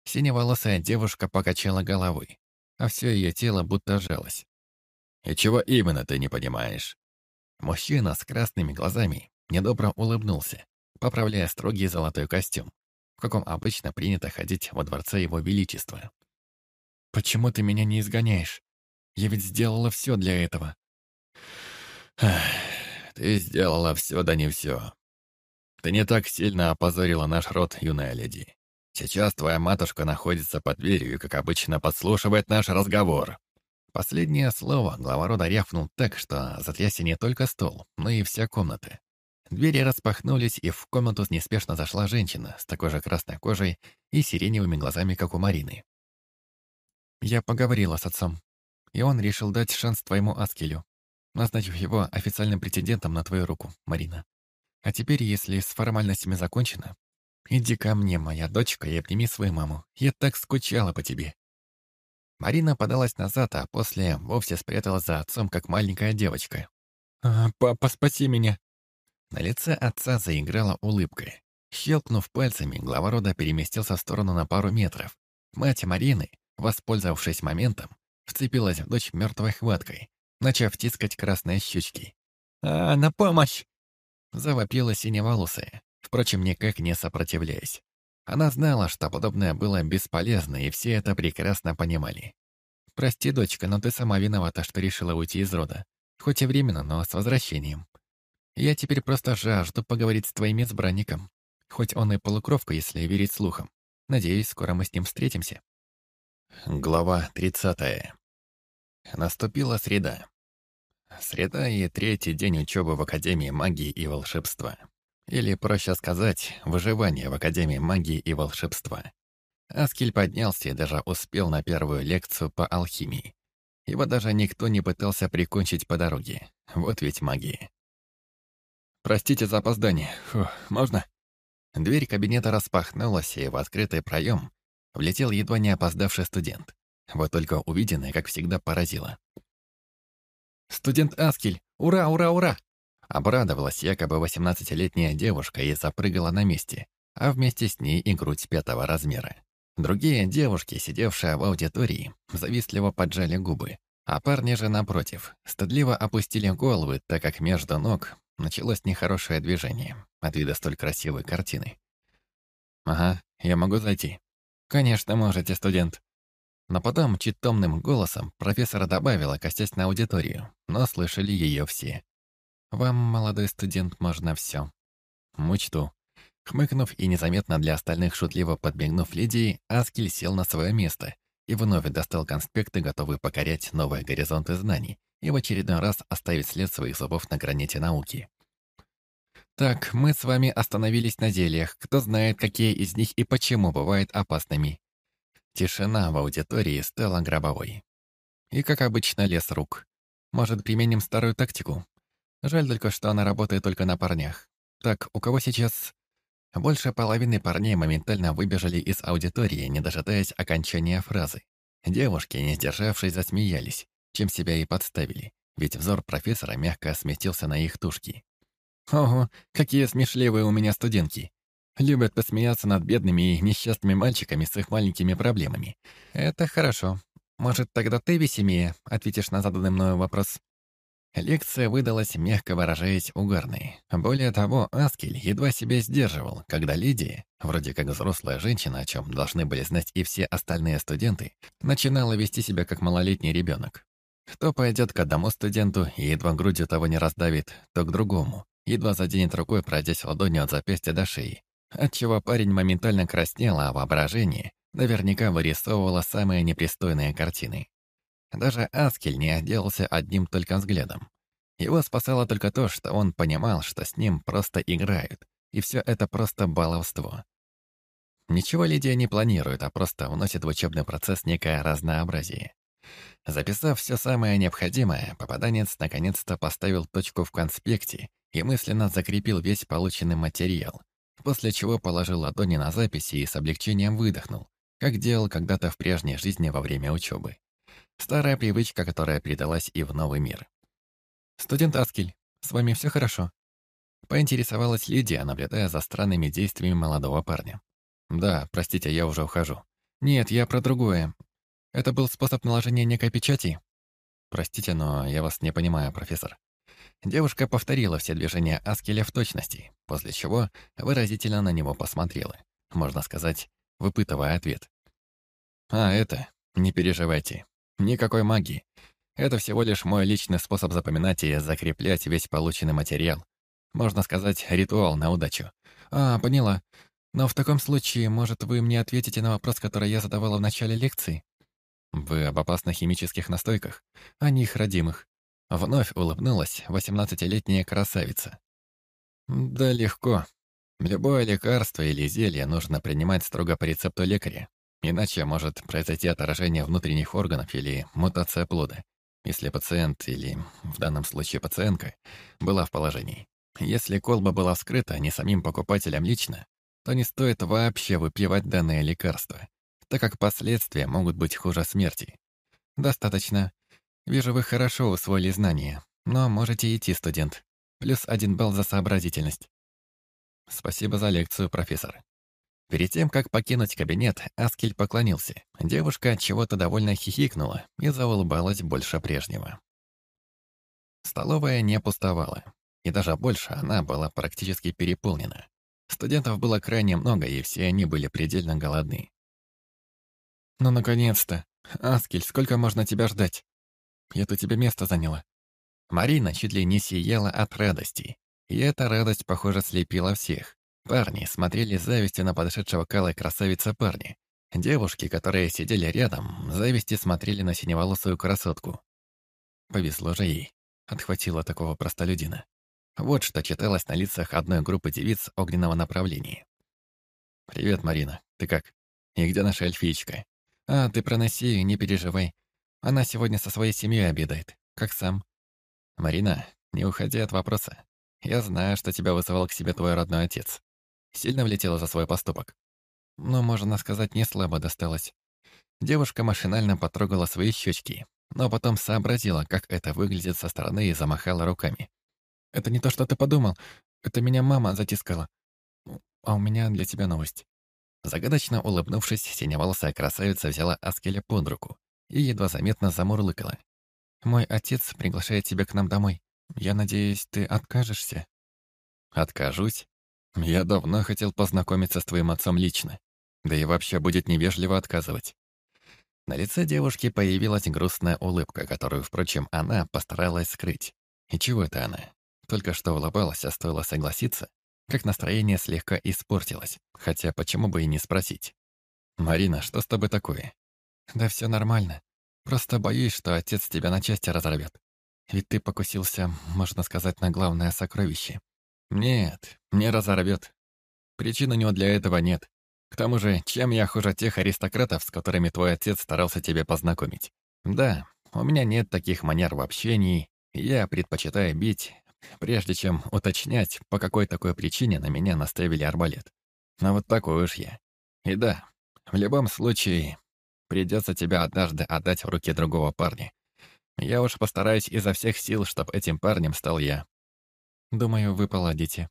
Синеволосая девушка покачала головой, а все ее тело будто жалось. «И чего именно ты не понимаешь?» Мужчина с красными глазами недобро улыбнулся, поправляя строгий золотой костюм, в каком обычно принято ходить во дворце его величества. «Почему ты меня не изгоняешь? Я ведь сделала все для этого». «Ты сделала все, да не все. Ты не так сильно опозорила наш род, юная леди. Сейчас твоя матушка находится под дверью и, как обычно, подслушивает наш разговор». Последнее слово глава рода рявкнул так, что затрясся не только стол, но и вся комната. Двери распахнулись, и в комнату неспешно зашла женщина с такой же красной кожей и сиреневыми глазами, как у Марины. «Я поговорила с отцом, и он решил дать шанс твоему Аскелю, назначив его официальным претендентом на твою руку, Марина. А теперь, если с формальностями закончено, иди ко мне, моя дочка, и обними свою маму. Я так скучала по тебе». Марина подалась назад, а после вовсе спряталась за отцом, как маленькая девочка. «А, «Папа, спаси меня!» На лице отца заиграла улыбка. Щелкнув пальцами, глава рода переместился в сторону на пару метров. Мать Марины, воспользовавшись моментом, вцепилась в дочь мертвой хваткой, начав тискать красные щечки. «А, на помощь!» Завопила синеволосая, впрочем, никак не сопротивляясь. Она знала, что подобное было бесполезно, и все это прекрасно понимали. «Прости, дочка, но ты сама виновата, что решила уйти из рода. Хоть и временно, но с возвращением. Я теперь просто жажду поговорить с твоим избранником. Хоть он и полукровка, если верить слухам. Надеюсь, скоро мы с ним встретимся. Глава 30. Наступила среда. Среда и третий день учебы в Академии магии и волшебства. Или, проще сказать, выживание в Академии магии и волшебства. Аскель поднялся и даже успел на первую лекцию по алхимии. Его даже никто не пытался прикончить по дороге. Вот ведь магия. «Простите за опоздание. Фу, можно?» Дверь кабинета распахнулась, и в открытый проем влетел едва не опоздавший студент. Вот только увиденное, как всегда, поразило. «Студент Аскель! Ура, ура, ура!» Обрадовалась якобы 18-летняя девушка и запрыгала на месте, а вместе с ней и грудь пятого размера. Другие девушки, сидевшие в аудитории, завистливо поджали губы, а парни же, напротив, стыдливо опустили головы, так как между ног началось нехорошее движение от вида столь красивой картины. «Ага, я могу зайти». «Конечно можете, студент». Потом чуть томным голосом профессора добавила, костясь на аудиторию, но слышали ее все. «Вам, молодой студент, можно все». «Мучту». Хмыкнув и незаметно для остальных шутливо подмигнув Лидии, Аскель сел на свое место и вновь достал конспекты, готовый покорять новые горизонты знаний и в очередной раз оставить след своих зубов на граните науки. Так, мы с вами остановились на зельях. Кто знает, какие из них и почему бывают опасными. Тишина в аудитории стала гробовой. И, как обычно, лес рук. Может, применим старую тактику? Жаль только, что она работает только на парнях. Так, у кого сейчас... Больше половины парней моментально выбежали из аудитории, не дожидаясь окончания фразы. Девушки, не сдержавшись, засмеялись, чем себя и подставили, ведь взор профессора мягко сместился на их тушки. «Ого, какие смешливые у меня студентки! Любят посмеяться над бедными и несчастными мальчиками с их маленькими проблемами. Это хорошо. Может, тогда ты весемее ответишь на заданный мною вопрос?» Лекция выдалась, мягко выражаясь, угарной. Более того, Аскель едва себя сдерживал, когда Лидия, вроде как взрослая женщина, о чем должны были знать и все остальные студенты, начинала вести себя как малолетний ребенок. Кто пойдет к одному студенту и едва грудью того не раздавит, то к другому, едва заденет рукой, пройдясь ладонью от запястья до шеи, отчего парень моментально краснел, а воображение наверняка вырисовывало самые непристойные картины. Даже Аскель не отделался одним только взглядом. Его спасало только то, что он понимал, что с ним просто играют, и все это просто баловство. Ничего Лидия не планирует, а просто вносит в учебный процесс некое разнообразие. Записав все самое необходимое, попаданец наконец-то поставил точку в конспекте и мысленно закрепил весь полученный материал, после чего положил ладони на записи и с облегчением выдохнул, как делал когда-то в прежней жизни во время учебы. Старая привычка, которая передалась и в новый мир. «Студент Аскель, с вами все хорошо?» Поинтересовалась Лидия, наблюдая за странными действиями молодого парня. «Да, простите, я уже ухожу». «Нет, я про другое. Это был способ наложения некой печати?» «Простите, но я вас не понимаю, профессор». Девушка повторила все движения Аскеля в точности, после чего выразительно на него посмотрела. Можно сказать, выпытывая ответ. «А, это, не переживайте. Никакой магии. Это всего лишь мой личный способ запоминать и закреплять весь полученный материал. Можно сказать, ритуал на удачу. А, поняла. Но в таком случае, может, вы мне ответите на вопрос, который я задавала в начале лекции? Вы об опасных химических настойках? О них родимых. Вновь улыбнулась восемнадцатилетняя красавица. Да легко. Любое лекарство или зелье нужно принимать строго по рецепту лекаря. Иначе может произойти отражение внутренних органов или мутация плода, если пациент или, в данном случае пациентка, была в положении. Если колба была вскрыта не самим покупателем лично, то не стоит вообще выпивать данное лекарство, так как последствия могут быть хуже смерти. Достаточно. Вижу, вы хорошо усвоили знания, но можете идти, студент. Плюс один балл за сообразительность. Спасибо за лекцию, профессор. Перед тем, как покинуть кабинет, Аскель поклонился. Девушка чего-то довольно хихикнула и заулыбалась больше прежнего. Столовая не пустовала. И даже больше она была практически переполнена. Студентов было крайне много, и все они были предельно голодны. «Ну, наконец-то! Аскель, сколько можно тебя ждать? Я-то тебе место заняла». Марина чуть ли не сияла от радости. И эта радость, похоже, слепила всех. Парни смотрели с завистью на подошедшего к красавица парня. Девушки, которые сидели рядом, зависти смотрели на синеволосую красотку. Повезло же ей. Отхватила такого простолюдина. Вот что читалось на лицах одной группы девиц огненного направления. «Привет, Марина. Ты как? И где наша эльфичка?» «А, ты проноси, не переживай. Она сегодня со своей семьей обедает. Как сам?» «Марина, не уходи от вопроса. Я знаю, что тебя вызывал к себе твой родной отец. Сильно влетела за свой поступок. Но, можно сказать, не слабо досталось. Девушка машинально потрогала свои щечки, но потом сообразила, как это выглядит со стороны и замахала руками. «Это не то, что ты подумал. Это меня мама затискала. А у меня для тебя новость». Загадочно улыбнувшись, синеволосая красавица взяла Аскеля под руку и едва заметно замурлыкала. «Мой отец приглашает тебя к нам домой. Я надеюсь, ты откажешься?» «Откажусь? Я давно хотел познакомиться с твоим отцом лично. Да и вообще будет невежливо отказывать. На лице девушки появилась грустная улыбка, которую, впрочем, она постаралась скрыть. И чего это она? Только что улыбалась, а стоило согласиться, как настроение слегка испортилось. Хотя почему бы и не спросить? «Марина, что с тобой такое?» «Да все нормально. Просто боюсь, что отец тебя на части разорвет. Ведь ты покусился, можно сказать, на главное сокровище. Нет, не разорвет. Причин у него для этого нет. К тому же, чем я хуже тех аристократов, с которыми твой отец старался тебе познакомить? Да, у меня нет таких манер в общении, я предпочитаю бить прежде чем уточнять, по какой такой причине на меня наставили арбалет. Но вот такой уж я. И да, в любом случае, придется тебя однажды отдать в руки другого парня. Я уж постараюсь изо всех сил, чтобы этим парнем стал я. Думаю, вы поладите.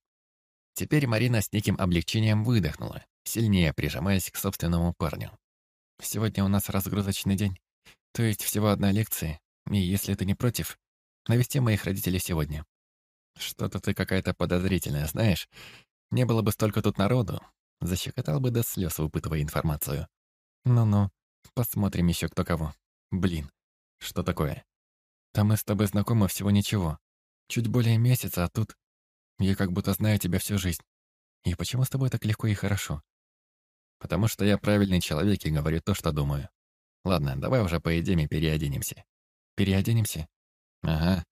Теперь Марина с неким облегчением выдохнула, сильнее прижимаясь к собственному парню. Сегодня у нас разгрузочный день, то есть всего одна лекция, и если ты не против, навести моих родителей сегодня. Что-то ты какая-то подозрительная, знаешь? Не было бы столько тут народу, защекотал бы до слез, выпытывая информацию. Ну-ну, посмотрим еще кто кого. Блин, что такое? Там мы с тобой знакомы всего ничего. Чуть более месяца, а тут... Я как будто знаю тебя всю жизнь. И почему с тобой так легко и хорошо? Потому что я правильный человек и говорю то, что думаю. Ладно, давай уже поедим и переоденемся. Переоденемся? Ага.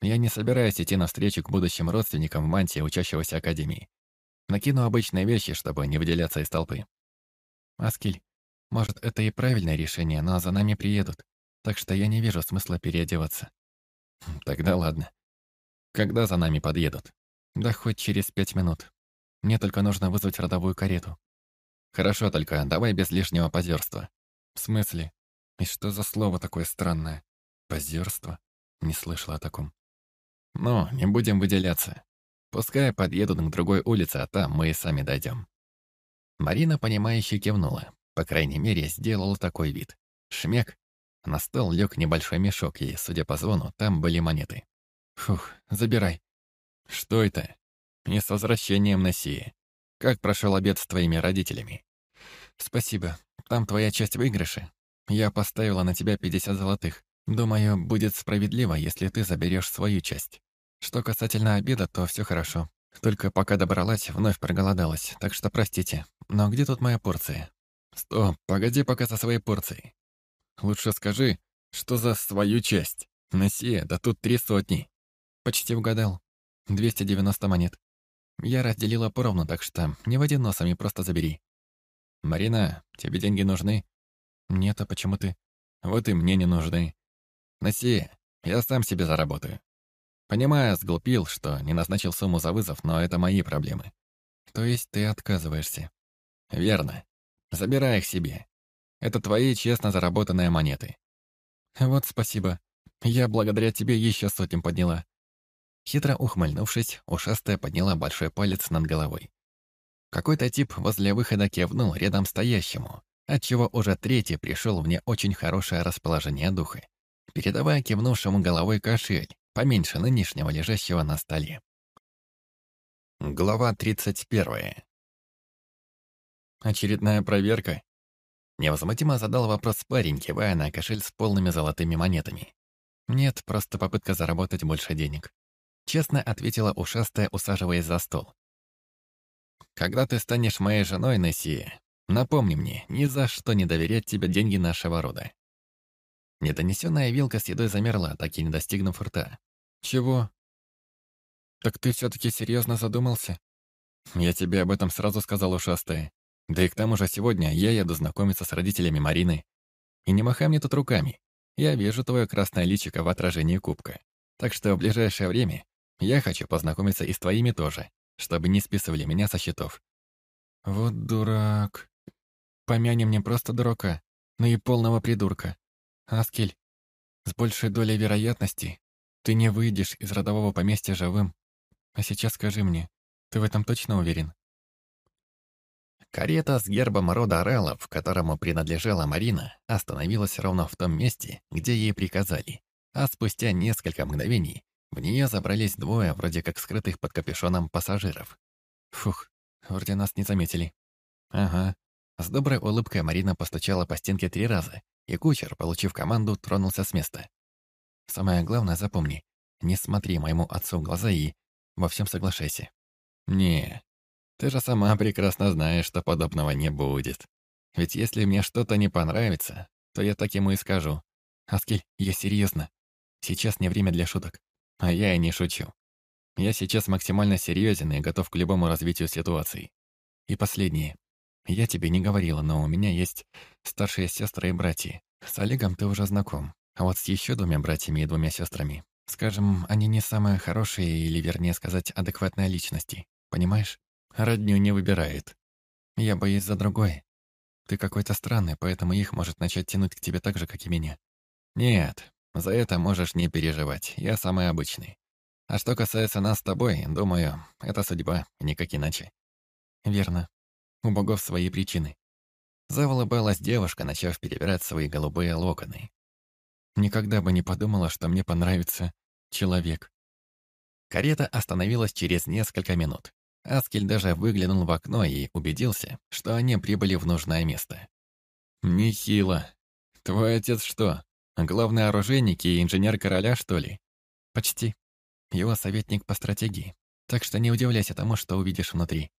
Я не собираюсь идти навстречу к будущим родственникам в мантии учащегося академии. Накину обычные вещи, чтобы не выделяться из толпы. Аскель, может, это и правильное решение, но за нами приедут, так что я не вижу смысла переодеваться. Тогда ладно. Когда за нами подъедут? Да хоть через пять минут. Мне только нужно вызвать родовую карету. Хорошо, только давай без лишнего позерства. В смысле? И что за слово такое странное? Позерство? Не слышала о таком. Ну, не будем выделяться. Пускай подъедут к другой улице, а там мы и сами дойдем. Марина, понимающе кивнула. По крайней мере, сделала такой вид. Шмек. На стол лег небольшой мешок, и, судя по звону, там были монеты. Фух, забирай. Что это? И с возвращением на Сии. Как прошел обед с твоими родителями? Спасибо. Там твоя часть выигрыша. Я поставила на тебя 50 золотых. Думаю, будет справедливо, если ты заберешь свою часть. Что касательно обеда, то все хорошо. Только пока добралась, вновь проголодалась, так что простите. Но где тут моя порция? Стоп, погоди пока со своей порцией. Лучше скажи, что за свою часть? Насия, да тут три сотни. Почти угадал. 290 монет. Я разделила поровну, так что не води носом и просто забери. Марина, тебе деньги нужны? Нет, а почему ты? Вот и мне не нужны. Насия, я сам себе заработаю. Понимаю, сглупил, что не назначил сумму за вызов, но это мои проблемы. То есть ты отказываешься? Верно. Забирай их себе. Это твои честно заработанные монеты. Вот спасибо. Я благодаря тебе еще сотням подняла. Хитро ухмыльнувшись, ушастая подняла большой палец над головой. Какой-то тип возле выхода кивнул рядом стоящему, отчего уже третий пришел в не очень хорошее расположение духа, передавая кивнувшему головой кошель, поменьше нынешнего лежащего на столе. Глава 31. Очередная проверка. Невозмутимо задал вопрос парень, кивая на кошель с полными золотыми монетами. Нет, просто попытка заработать больше денег. Честно ответила ушастая, усаживаясь за стол. Когда ты станешь моей женой, Нессия, напомни мне, ни за что не доверять тебе деньги нашего рода. Недонесенная вилка с едой замерла, так и не достигнув рта. «Чего?» «Так ты все-таки серьезно задумался?» «Я тебе об этом сразу сказал, ушастая. Да и к тому же сегодня я еду знакомиться с родителями Марины. И не махай мне тут руками. Я вижу твое красное личико в отражении кубка. Так что в ближайшее время я хочу познакомиться и с твоими тоже, чтобы не списывали меня со счетов». «Вот дурак. Помянем не просто дурака, но и полного придурка. Аскель, с большей долей вероятности ты не выйдешь из родового поместья живым. А сейчас скажи мне, ты в этом точно уверен? Карета с гербом рода Орелов, которому принадлежала Марина, остановилась ровно в том месте, где ей приказали. А спустя несколько мгновений в нее забрались двое, вроде как скрытых под капюшоном пассажиров. Фух, вроде нас не заметили. Ага. С доброй улыбкой Марина постучала по стенке три раза, и кучер, получив команду, тронулся с места. Самое главное запомни, не смотри моему отцу в глаза и во всем соглашайся. Не, ты же сама прекрасно знаешь, что подобного не будет. Ведь если мне что-то не понравится, то я так ему и скажу. Аскель, я серьезно. Сейчас не время для шуток. А я и не шучу. Я сейчас максимально серьезен и готов к любому развитию ситуации. И последнее. Я тебе не говорила, но у меня есть старшие сестры и братья. С Олегом ты уже знаком. А вот с еще двумя братьями и двумя сестрами Скажем, они не самые хорошие, или, вернее сказать, адекватные личности. Понимаешь? Родню не выбирает. Я боюсь за другой. Ты какой-то странный, поэтому их может начать тянуть к тебе так же, как и меня. Нет, за это можешь не переживать. Я самый обычный. А что касается нас с тобой, думаю, это судьба, никак иначе. Верно. У богов свои причины. Заулыбалась девушка, начав перебирать свои голубые локоны. Никогда бы не подумала, что мне понравится человек. Карета остановилась через несколько минут. Аскель даже выглянул в окно и убедился, что они прибыли в нужное место. «Нехило. Твой отец что, главный оружейник и инженер короля, что ли?» «Почти. Его советник по стратегии. Так что не удивляйся тому, что увидишь внутри».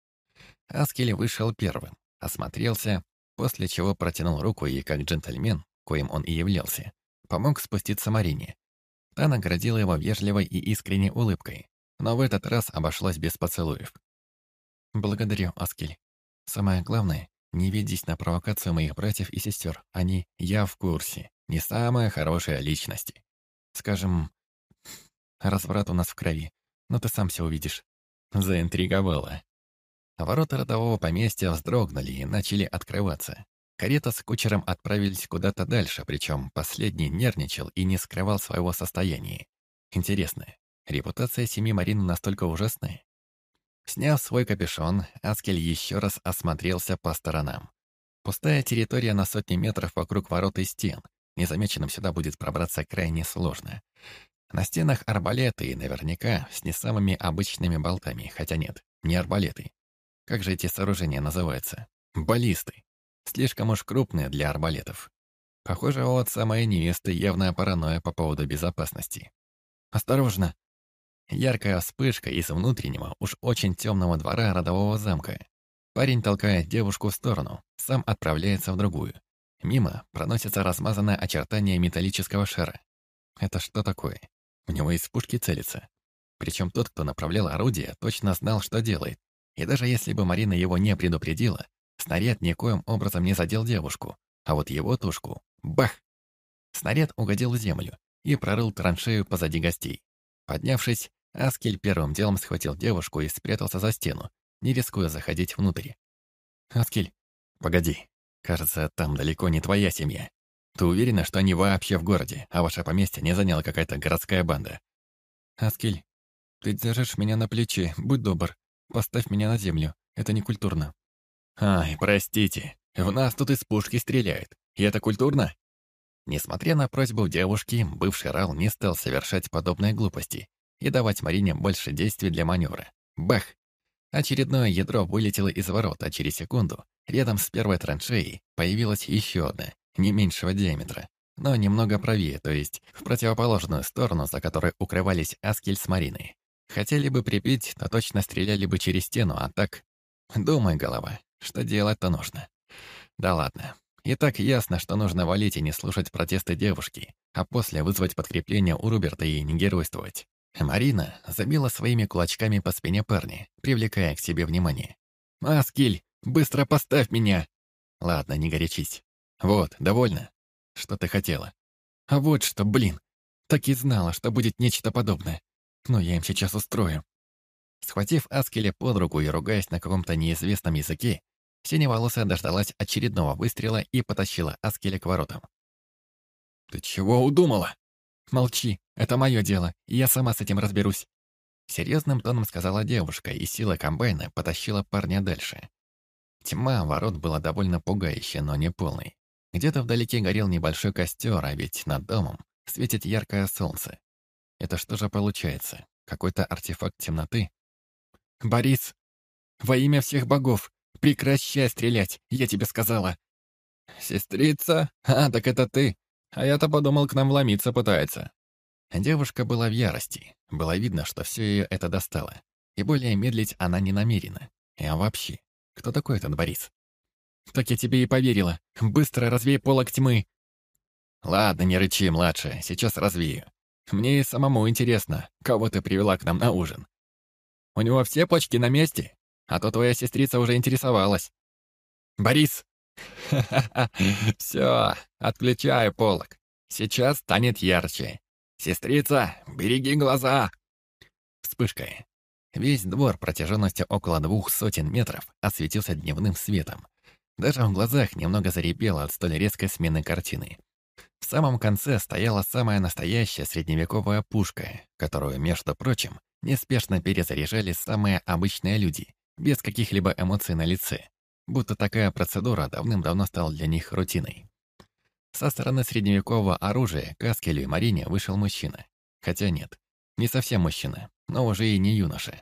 Аскель вышел первым, осмотрелся, после чего протянул руку и, как джентльмен, коим он и являлся, помог спуститься Марине. Та наградила его вежливой и искренней улыбкой, но в этот раз обошлось без поцелуев. «Благодарю, Аскель. Самое главное, не ведись на провокацию моих братьев и сестер. Они, я в курсе, не самая хорошая личность. Скажем, разврат у нас в крови, но ты сам все увидишь». Заинтриговала. Ворота родового поместья вздрогнули и начали открываться. Карета с кучером отправились куда-то дальше, причем последний нервничал и не скрывал своего состояния. Интересно, репутация семьи Марины настолько ужасная? Сняв свой капюшон, Аскель еще раз осмотрелся по сторонам. Пустая территория на сотни метров вокруг ворот и стен. Незамеченным сюда будет пробраться крайне сложно. На стенах арбалеты и наверняка с не самыми обычными болтами, хотя нет, не арбалеты. Как же эти сооружения называются? Баллисты. Слишком уж крупные для арбалетов. Похоже, у отца моей невесты явная паранойя по поводу безопасности. «Осторожно!» Яркая вспышка из внутреннего, уж очень темного двора родового замка. Парень толкает девушку в сторону, сам отправляется в другую. Мимо проносится размазанное очертание металлического шара. Это что такое? У него из пушки целится. Причем тот, кто направлял орудие, точно знал, что делает. И даже если бы Марина его не предупредила, снаряд никоим образом не задел девушку. А вот его тушку — бах! Снаряд угодил в землю и прорыл траншею позади гостей. Поднявшись, Аскель первым делом схватил девушку и спрятался за стену, не рискуя заходить внутрь. «Аскель, погоди. Кажется, там далеко не твоя семья. Ты уверена, что они вообще в городе, а ваше поместье не заняла какая-то городская банда?» «Аскель, ты держишь меня на плече, будь добр. Поставь меня на землю. Это не культурно». «Ай, простите. В нас тут из пушки стреляют. И это культурно?» Несмотря на просьбу девушки, бывший Рал не стал совершать подобные глупости и давать Марине больше действий для маневра. Бах! Очередное ядро вылетело из ворот, а через секунду рядом с первой траншеей появилась еще одна, не меньшего диаметра, но немного правее, то есть в противоположную сторону, за которой укрывались Аскель с Мариной. Хотели бы прибить, то точно стреляли бы через стену, а так... Думай, голова, что делать-то нужно. Да ладно. И так ясно, что нужно валить и не слушать протесты девушки, а после вызвать подкрепление у Руберта и не геройствовать. Марина забила своими кулачками по спине парня, привлекая к себе внимание. «Аскиль, быстро поставь меня!» «Ладно, не горячись. Вот, довольно. Что ты хотела?» «А вот что, блин! Так и знала, что будет нечто подобное. Но я им сейчас устрою». Схватив Аскеля под руку и ругаясь на каком-то неизвестном языке, синеволосая дождалась очередного выстрела и потащила Аскеля к воротам. «Ты чего удумала?» «Молчи, это мое дело, и я сама с этим разберусь». Серьезным тоном сказала девушка, и сила комбайна потащила парня дальше. Тьма ворот была довольно пугающей, но не полной. Где-то вдалеке горел небольшой костер, а ведь над домом светит яркое солнце. Это что же получается? Какой-то артефакт темноты? «Борис, во имя всех богов, прекращай стрелять, я тебе сказала!» «Сестрица? А, так это ты!» А я-то подумал, к нам вломиться пытается. Девушка была в ярости. Было видно, что все ее это достало. И более медлить она не намерена. А вообще, кто такой этот Борис? Так я тебе и поверила. Быстро развей полок тьмы. Ладно, не рычи, младшая, сейчас развею. Мне и самому интересно, кого ты привела к нам на ужин. У него все почки на месте, а то твоя сестрица уже интересовалась. Борис, Все, отключаю полок. Сейчас станет ярче. «Сестрица, береги глаза!» Вспышкой. Весь двор протяженностью около двух сотен метров осветился дневным светом. Даже в глазах немного заребело от столь резкой смены картины. В самом конце стояла самая настоящая средневековая пушка, которую, между прочим, неспешно перезаряжали самые обычные люди, без каких-либо эмоций на лице, будто такая процедура давным-давно стала для них рутиной. Со стороны средневекового оружия к Аскелю и Марине вышел мужчина. Хотя нет, не совсем мужчина, но уже и не юноша.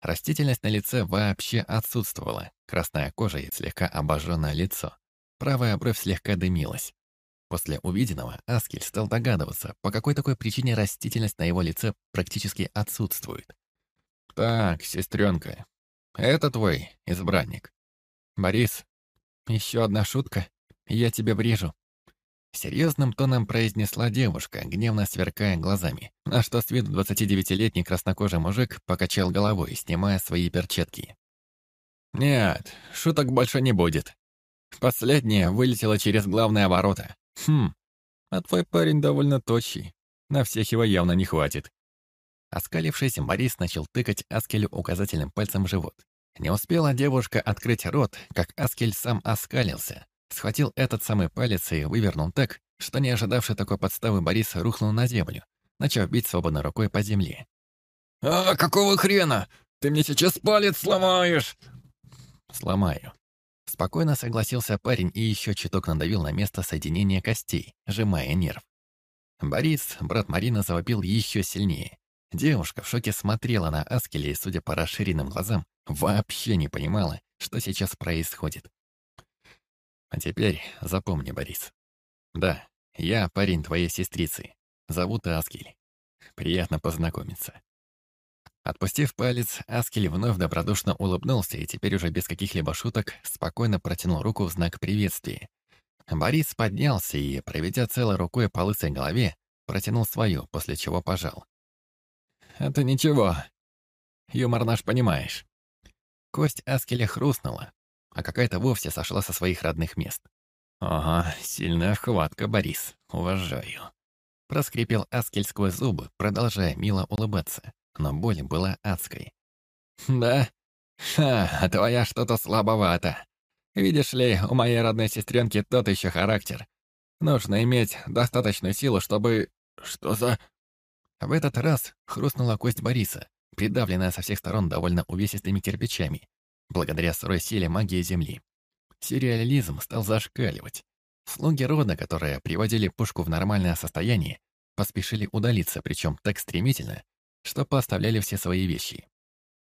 Растительность на лице вообще отсутствовала, красная кожа и слегка обожженное лицо. Правая бровь слегка дымилась. После увиденного Аскель стал догадываться, по какой такой причине растительность на его лице практически отсутствует. «Так, сестренка, это твой избранник. Борис, еще одна шутка, я тебе врежу». Серьезным тоном произнесла девушка, гневно сверкая глазами, на что с виду 29-летний краснокожий мужик покачал головой, снимая свои перчатки. «Нет, шуток больше не будет. Последняя вылетела через главные ворота. Хм, а твой парень довольно тощий. На всех его явно не хватит». Оскалившись, Борис начал тыкать Аскелю указательным пальцем в живот. Не успела девушка открыть рот, как Аскель сам оскалился, Схватил этот самый палец и вывернул так, что не ожидавший такой подставы Борис рухнул на землю, начав бить свободной рукой по земле. «А, какого хрена? Ты мне сейчас палец сломаешь!» «Сломаю». Спокойно согласился парень и еще чуток надавил на место соединения костей, сжимая нерв. Борис, брат Марина, завопил еще сильнее. Девушка в шоке смотрела на Аскеля и, судя по расширенным глазам, вообще не понимала, что сейчас происходит. А теперь запомни, Борис. Да, я парень твоей сестрицы. Зовут Аскель. Приятно познакомиться. Отпустив палец, Аскель вновь добродушно улыбнулся и теперь уже без каких-либо шуток спокойно протянул руку в знак приветствия. Борис поднялся и, проведя целой рукой по лысой голове, протянул свою, после чего пожал. «Это ничего. Юмор наш понимаешь». Кость Аскеля хрустнула, а какая-то вовсе сошла со своих родных мест. «Ага, сильная хватка, Борис, уважаю». Проскрипел Аскель сквозь зубы, продолжая мило улыбаться, но боль была адской. «Да? Ха, а твоя что-то слабовато. Видишь ли, у моей родной сестренки тот еще характер. Нужно иметь достаточную силу, чтобы... Что за...» В этот раз хрустнула кость Бориса, придавленная со всех сторон довольно увесистыми кирпичами, благодаря сырой силе магии Земли. Сериализм стал зашкаливать. Слуги рода, которые приводили пушку в нормальное состояние, поспешили удалиться, причем так стремительно, что поставляли все свои вещи.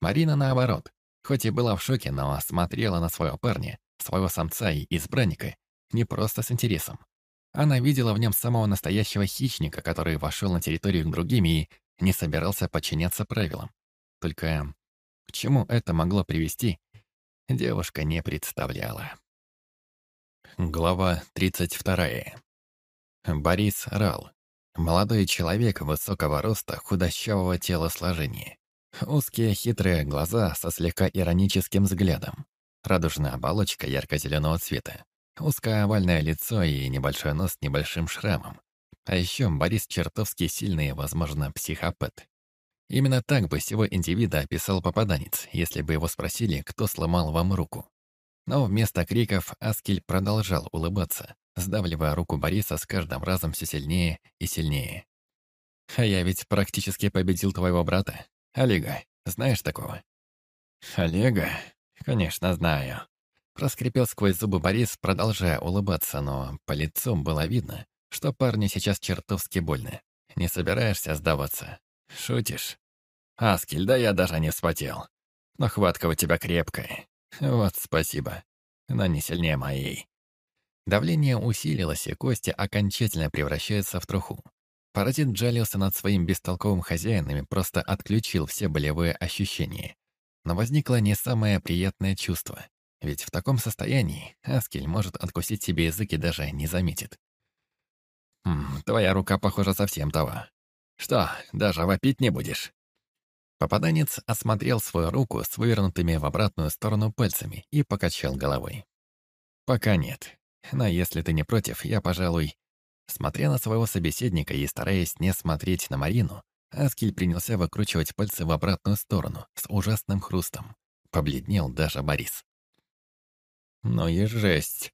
Марина, наоборот, хоть и была в шоке, но смотрела на своего парня, своего самца и избранника, не просто с интересом. Она видела в нем самого настоящего хищника, который вошел на территорию к другим и не собирался подчиняться правилам. Только к чему это могло привести, девушка не представляла. Глава 32. Борис Рал. Молодой человек высокого роста, худощавого телосложения. Узкие хитрые глаза со слегка ироническим взглядом. Радужная оболочка ярко-зеленого цвета. Узкое овальное лицо и небольшой нос с небольшим шрамом. А еще Борис чертовски сильный, возможно, психопат. Именно так бы всего индивида описал попаданец, если бы его спросили, кто сломал вам руку. Но вместо криков Аскель продолжал улыбаться, сдавливая руку Бориса с каждым разом все сильнее и сильнее. «А я ведь практически победил твоего брата. Олега, знаешь такого?» «Олега? Конечно, знаю». Проскрипел сквозь зубы Борис, продолжая улыбаться, но по лицу было видно, что парню сейчас чертовски больно. «Не собираешься сдаваться?» «Шутишь? Аскель, да я даже не вспотел. Но хватка у тебя крепкая. Вот спасибо. Она не сильнее моей». Давление усилилось, и кости окончательно превращаются в труху. Паразит джалился над своим бестолковым хозяином и просто отключил все болевые ощущения. Но возникло не самое приятное чувство. Ведь в таком состоянии Аскель может откусить себе язык и даже не заметит. «Хм, твоя рука, похоже, совсем того. Что, даже вопить не будешь?» Попаданец осмотрел свою руку с вывернутыми в обратную сторону пальцами и покачал головой. «Пока нет. Но если ты не против, я, пожалуй, Смотря на своего собеседника и стараясь не смотреть на Марину, Аскель принялся выкручивать пальцы в обратную сторону с ужасным хрустом. Побледнел даже Борис. «Ну и жесть.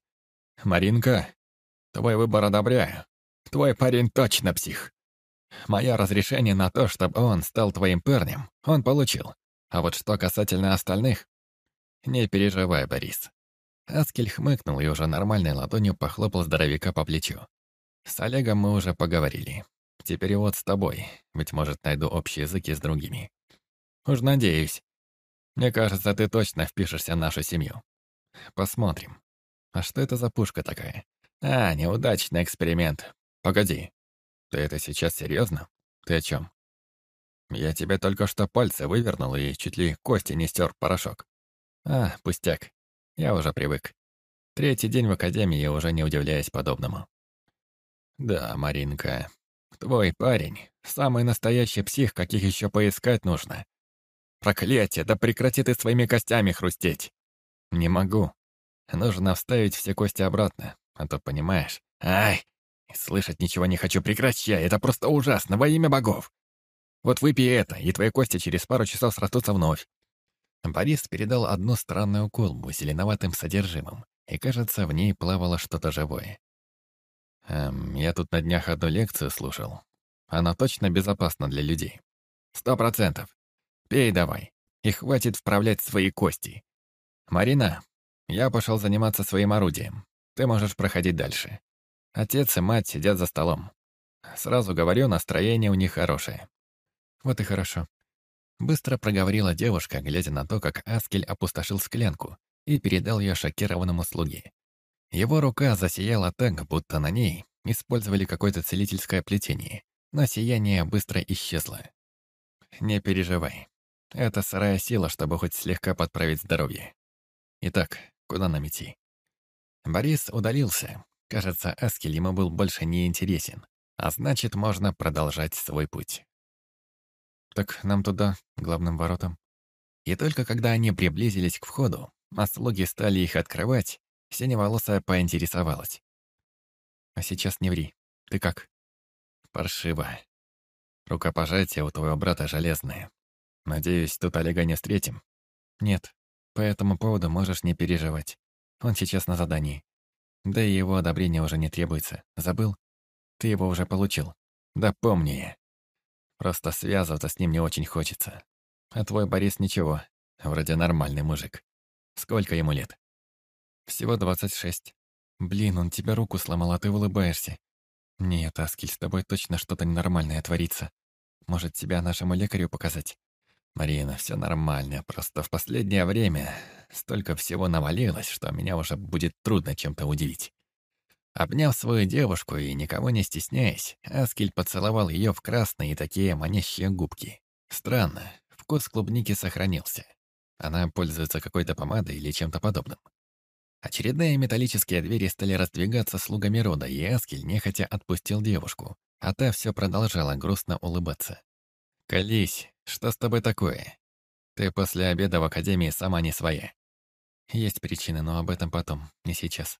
Маринка, твой выбор одобряю. Твой парень точно псих. Мое разрешение на то, чтобы он стал твоим парнем, он получил. А вот что касательно остальных... Не переживай, Борис. Аскель хмыкнул и уже нормальной ладонью похлопал здоровяка по плечу. С Олегом мы уже поговорили. Теперь вот с тобой. Быть может, найду общий язык и с другими. Уж надеюсь. Мне кажется, ты точно впишешься в нашу семью. Посмотрим. А что это за пушка такая? А, неудачный эксперимент. Погоди. Ты это сейчас серьезно? Ты о чем? Я тебе только что пальцы вывернул и чуть ли кости не стер порошок. А, пустяк. Я уже привык. Третий день в академии, уже не удивляюсь подобному. Да, Маринка, твой парень — самый настоящий псих, каких еще поискать нужно. Проклятие, да прекрати ты своими костями хрустеть. Не могу. Нужно вставить все кости обратно, а то понимаешь. Ай, слышать ничего не хочу, прекращай, это просто ужасно, во имя богов. Вот выпей это, и твои кости через пару часов срастутся вновь. Борис передал одну странную колбу с зеленоватым содержимым, и, кажется, в ней плавало что-то живое. Эм, я тут на днях одну лекцию слушал. Она точно безопасна для людей. Сто процентов. Пей давай, и хватит вправлять свои кости. Марина, я пошел заниматься своим орудием. Ты можешь проходить дальше. Отец и мать сидят за столом. Сразу говорю, настроение у них хорошее. Вот и хорошо. Быстро проговорила девушка, глядя на то, как Аскель опустошил склянку и передал ее шокированному слуге. Его рука засияла так, будто на ней использовали какое-то целительское плетение, но сияние быстро исчезло. Не переживай. Это сырая сила, чтобы хоть слегка подправить здоровье. Итак, куда нам идти? Борис удалился. Кажется, Аскель ему был больше не интересен, а значит, можно продолжать свой путь. Так нам туда, главным воротам. И только когда они приблизились к входу, а слуги стали их открывать, синеволосая поинтересовалась. «А сейчас не ври. Ты как?» «Паршиво. Рукопожатие у твоего брата железное. Надеюсь, тут Олега не встретим?» «Нет. По этому поводу можешь не переживать. Он сейчас на задании. Да и его одобрение уже не требуется. Забыл? Ты его уже получил. Да помни я. Просто связываться с ним не очень хочется. А твой Борис ничего, вроде нормальный мужик. Сколько ему лет? Всего двадцать шесть. Блин, он тебе руку сломал, а ты улыбаешься. Нет, Аскель, с тобой точно что-то ненормальное творится. Может, тебя нашему лекарю показать? Марина, все нормально, просто в последнее время столько всего навалилось, что меня уже будет трудно чем-то удивить. Обняв свою девушку и никого не стесняясь, Аскель поцеловал ее в красные и такие манящие губки. Странно, вкус клубники сохранился. Она пользуется какой-то помадой или чем-то подобным. Очередные металлические двери стали раздвигаться слугами рода, и Аскель нехотя отпустил девушку, а та все продолжала грустно улыбаться. «Колись, что с тобой такое? Ты после обеда в академии сама не своя». «Есть причины, но об этом потом, не сейчас».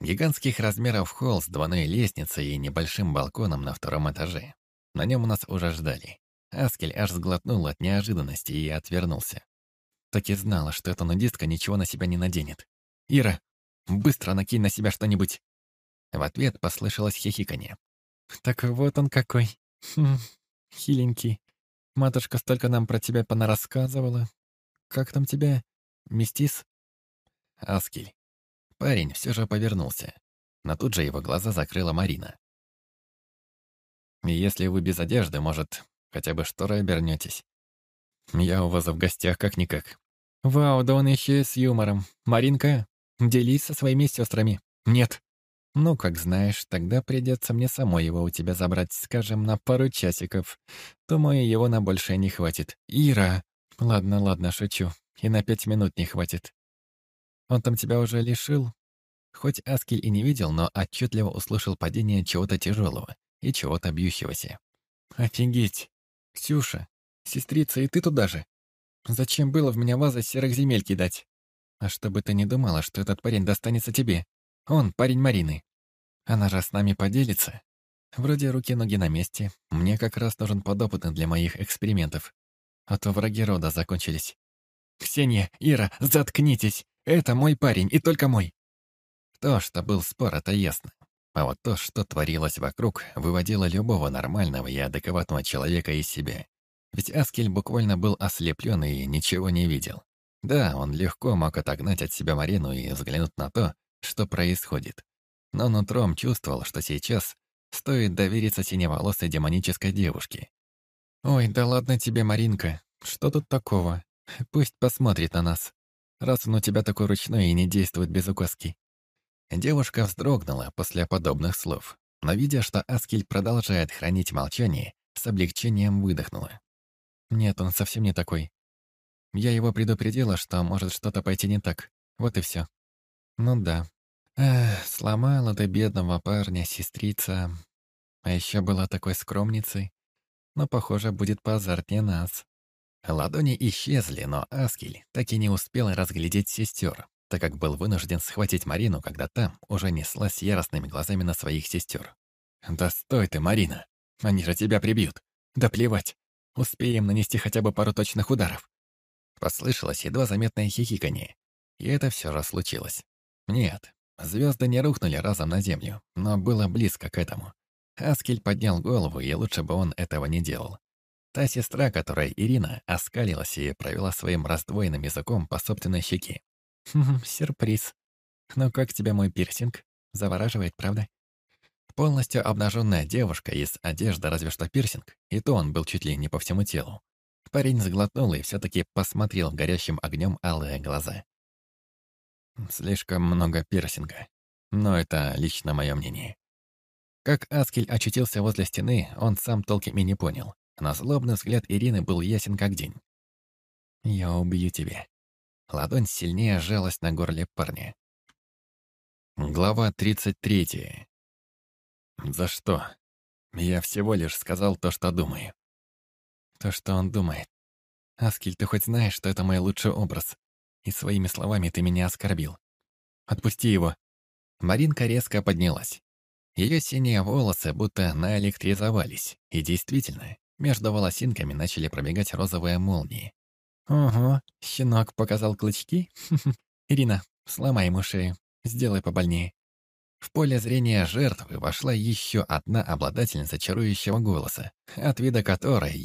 Гигантских размеров холл с двойной лестницей и небольшим балконом на втором этаже. На нем нас уже ждали. Аскель аж сглотнул от неожиданности и отвернулся. Так и знала, что эта нудистка ничего на себя не наденет. «Ира, быстро накинь на себя что-нибудь!» В ответ послышалось хихиканье. «Так вот он какой. Хм, хиленький. Матушка столько нам про тебя понарассказывала. Как там тебя? Мистис?» Аскель. Парень все же повернулся. Но тут же его глаза закрыла Марина. «Если вы без одежды, может, хотя бы шторы обернетесь? Я у вас в гостях как-никак». «Вау, да он еще и с юмором. Маринка, делись со своими сестрами». «Нет». «Ну, как знаешь, тогда придется мне самой его у тебя забрать, скажем, на пару часиков. Думаю, его на большее не хватит. Ира!» «Ладно, ладно, шучу. И на пять минут не хватит. Он там тебя уже лишил?» Хоть Аскель и не видел, но отчетливо услышал падение чего-то тяжелого и чего-то бьющегося. «Офигеть! Ксюша, сестрица, и ты туда же? Зачем было в меня ваза серых земель кидать? А чтобы ты не думала, что этот парень достанется тебе. Он парень Марины». Она же с нами поделится. Вроде руки-ноги на месте. Мне как раз нужен подопытный для моих экспериментов. А то враги рода закончились. «Ксения, Ира, заткнитесь! Это мой парень, и только мой!» То, что был спор, это ясно. А вот то, что творилось вокруг, выводило любого нормального и адекватного человека из себя. Ведь Аскель буквально был ослеплен и ничего не видел. Да, он легко мог отогнать от себя Марину и взглянуть на то, что происходит. Но нутром чувствовал, что сейчас стоит довериться синеволосой демонической девушке. «Ой, да ладно тебе, Маринка, что тут такого? Пусть посмотрит на нас, раз он у тебя такой ручной и не действует без указки». Девушка вздрогнула после подобных слов, но, видя, что Аскель продолжает хранить молчание, с облегчением выдохнула. Нет, он совсем не такой. Я его предупредила, что может что-то пойти не так. Вот и все. Ну да. Эх, сломала ты бедного парня, сестрица. А еще была такой скромницей. Но, похоже, будет поазартнее нас. Ладони исчезли, но Аскель так и не успел разглядеть сестер, так как был вынужден схватить Марину, когда та уже неслась яростными глазами на своих сестер. «Да стой ты, Марина! Они же тебя прибьют! Да плевать! Успеем нанести хотя бы пару точных ударов. Послышалось едва заметное хихиканье. И это все же случилось. Нет, звезды не рухнули разом на землю, но было близко к этому. Аскель поднял голову, и лучше бы он этого не делал. Та сестра, которая Ирина, оскалилась и провела своим раздвоенным языком по собственной щеке. «Хм, сюрприз. Но как тебя мой пирсинг? Завораживает, правда?» Полностью обнаженная девушка из одежды разве что пирсинг, и то он был чуть ли не по всему телу. Парень сглотнул и все-таки посмотрел горящим огнем алые глаза. Слишком много пирсинга. Но это лично мое мнение. Как Аскель очутился возле стены, он сам толком и не понял. Но злобный взгляд Ирины был ясен как день. «Я убью тебя». Ладонь сильнее сжалась на горле парня. Глава тридцать третья. «За что? Я всего лишь сказал то, что думаю». «То, что он думает. Аскель, ты хоть знаешь, что это мой лучший образ? И своими словами ты меня оскорбил. Отпусти его». Маринка резко поднялась. Ее синие волосы будто наэлектризовались. И действительно, между волосинками начали пробегать розовые молнии. «Ого, щенок показал клычки? Ирина, сломай ему шею, сделай побольнее». В поле зрения жертвы вошла еще одна обладательница чарующего голоса, от вида которой ей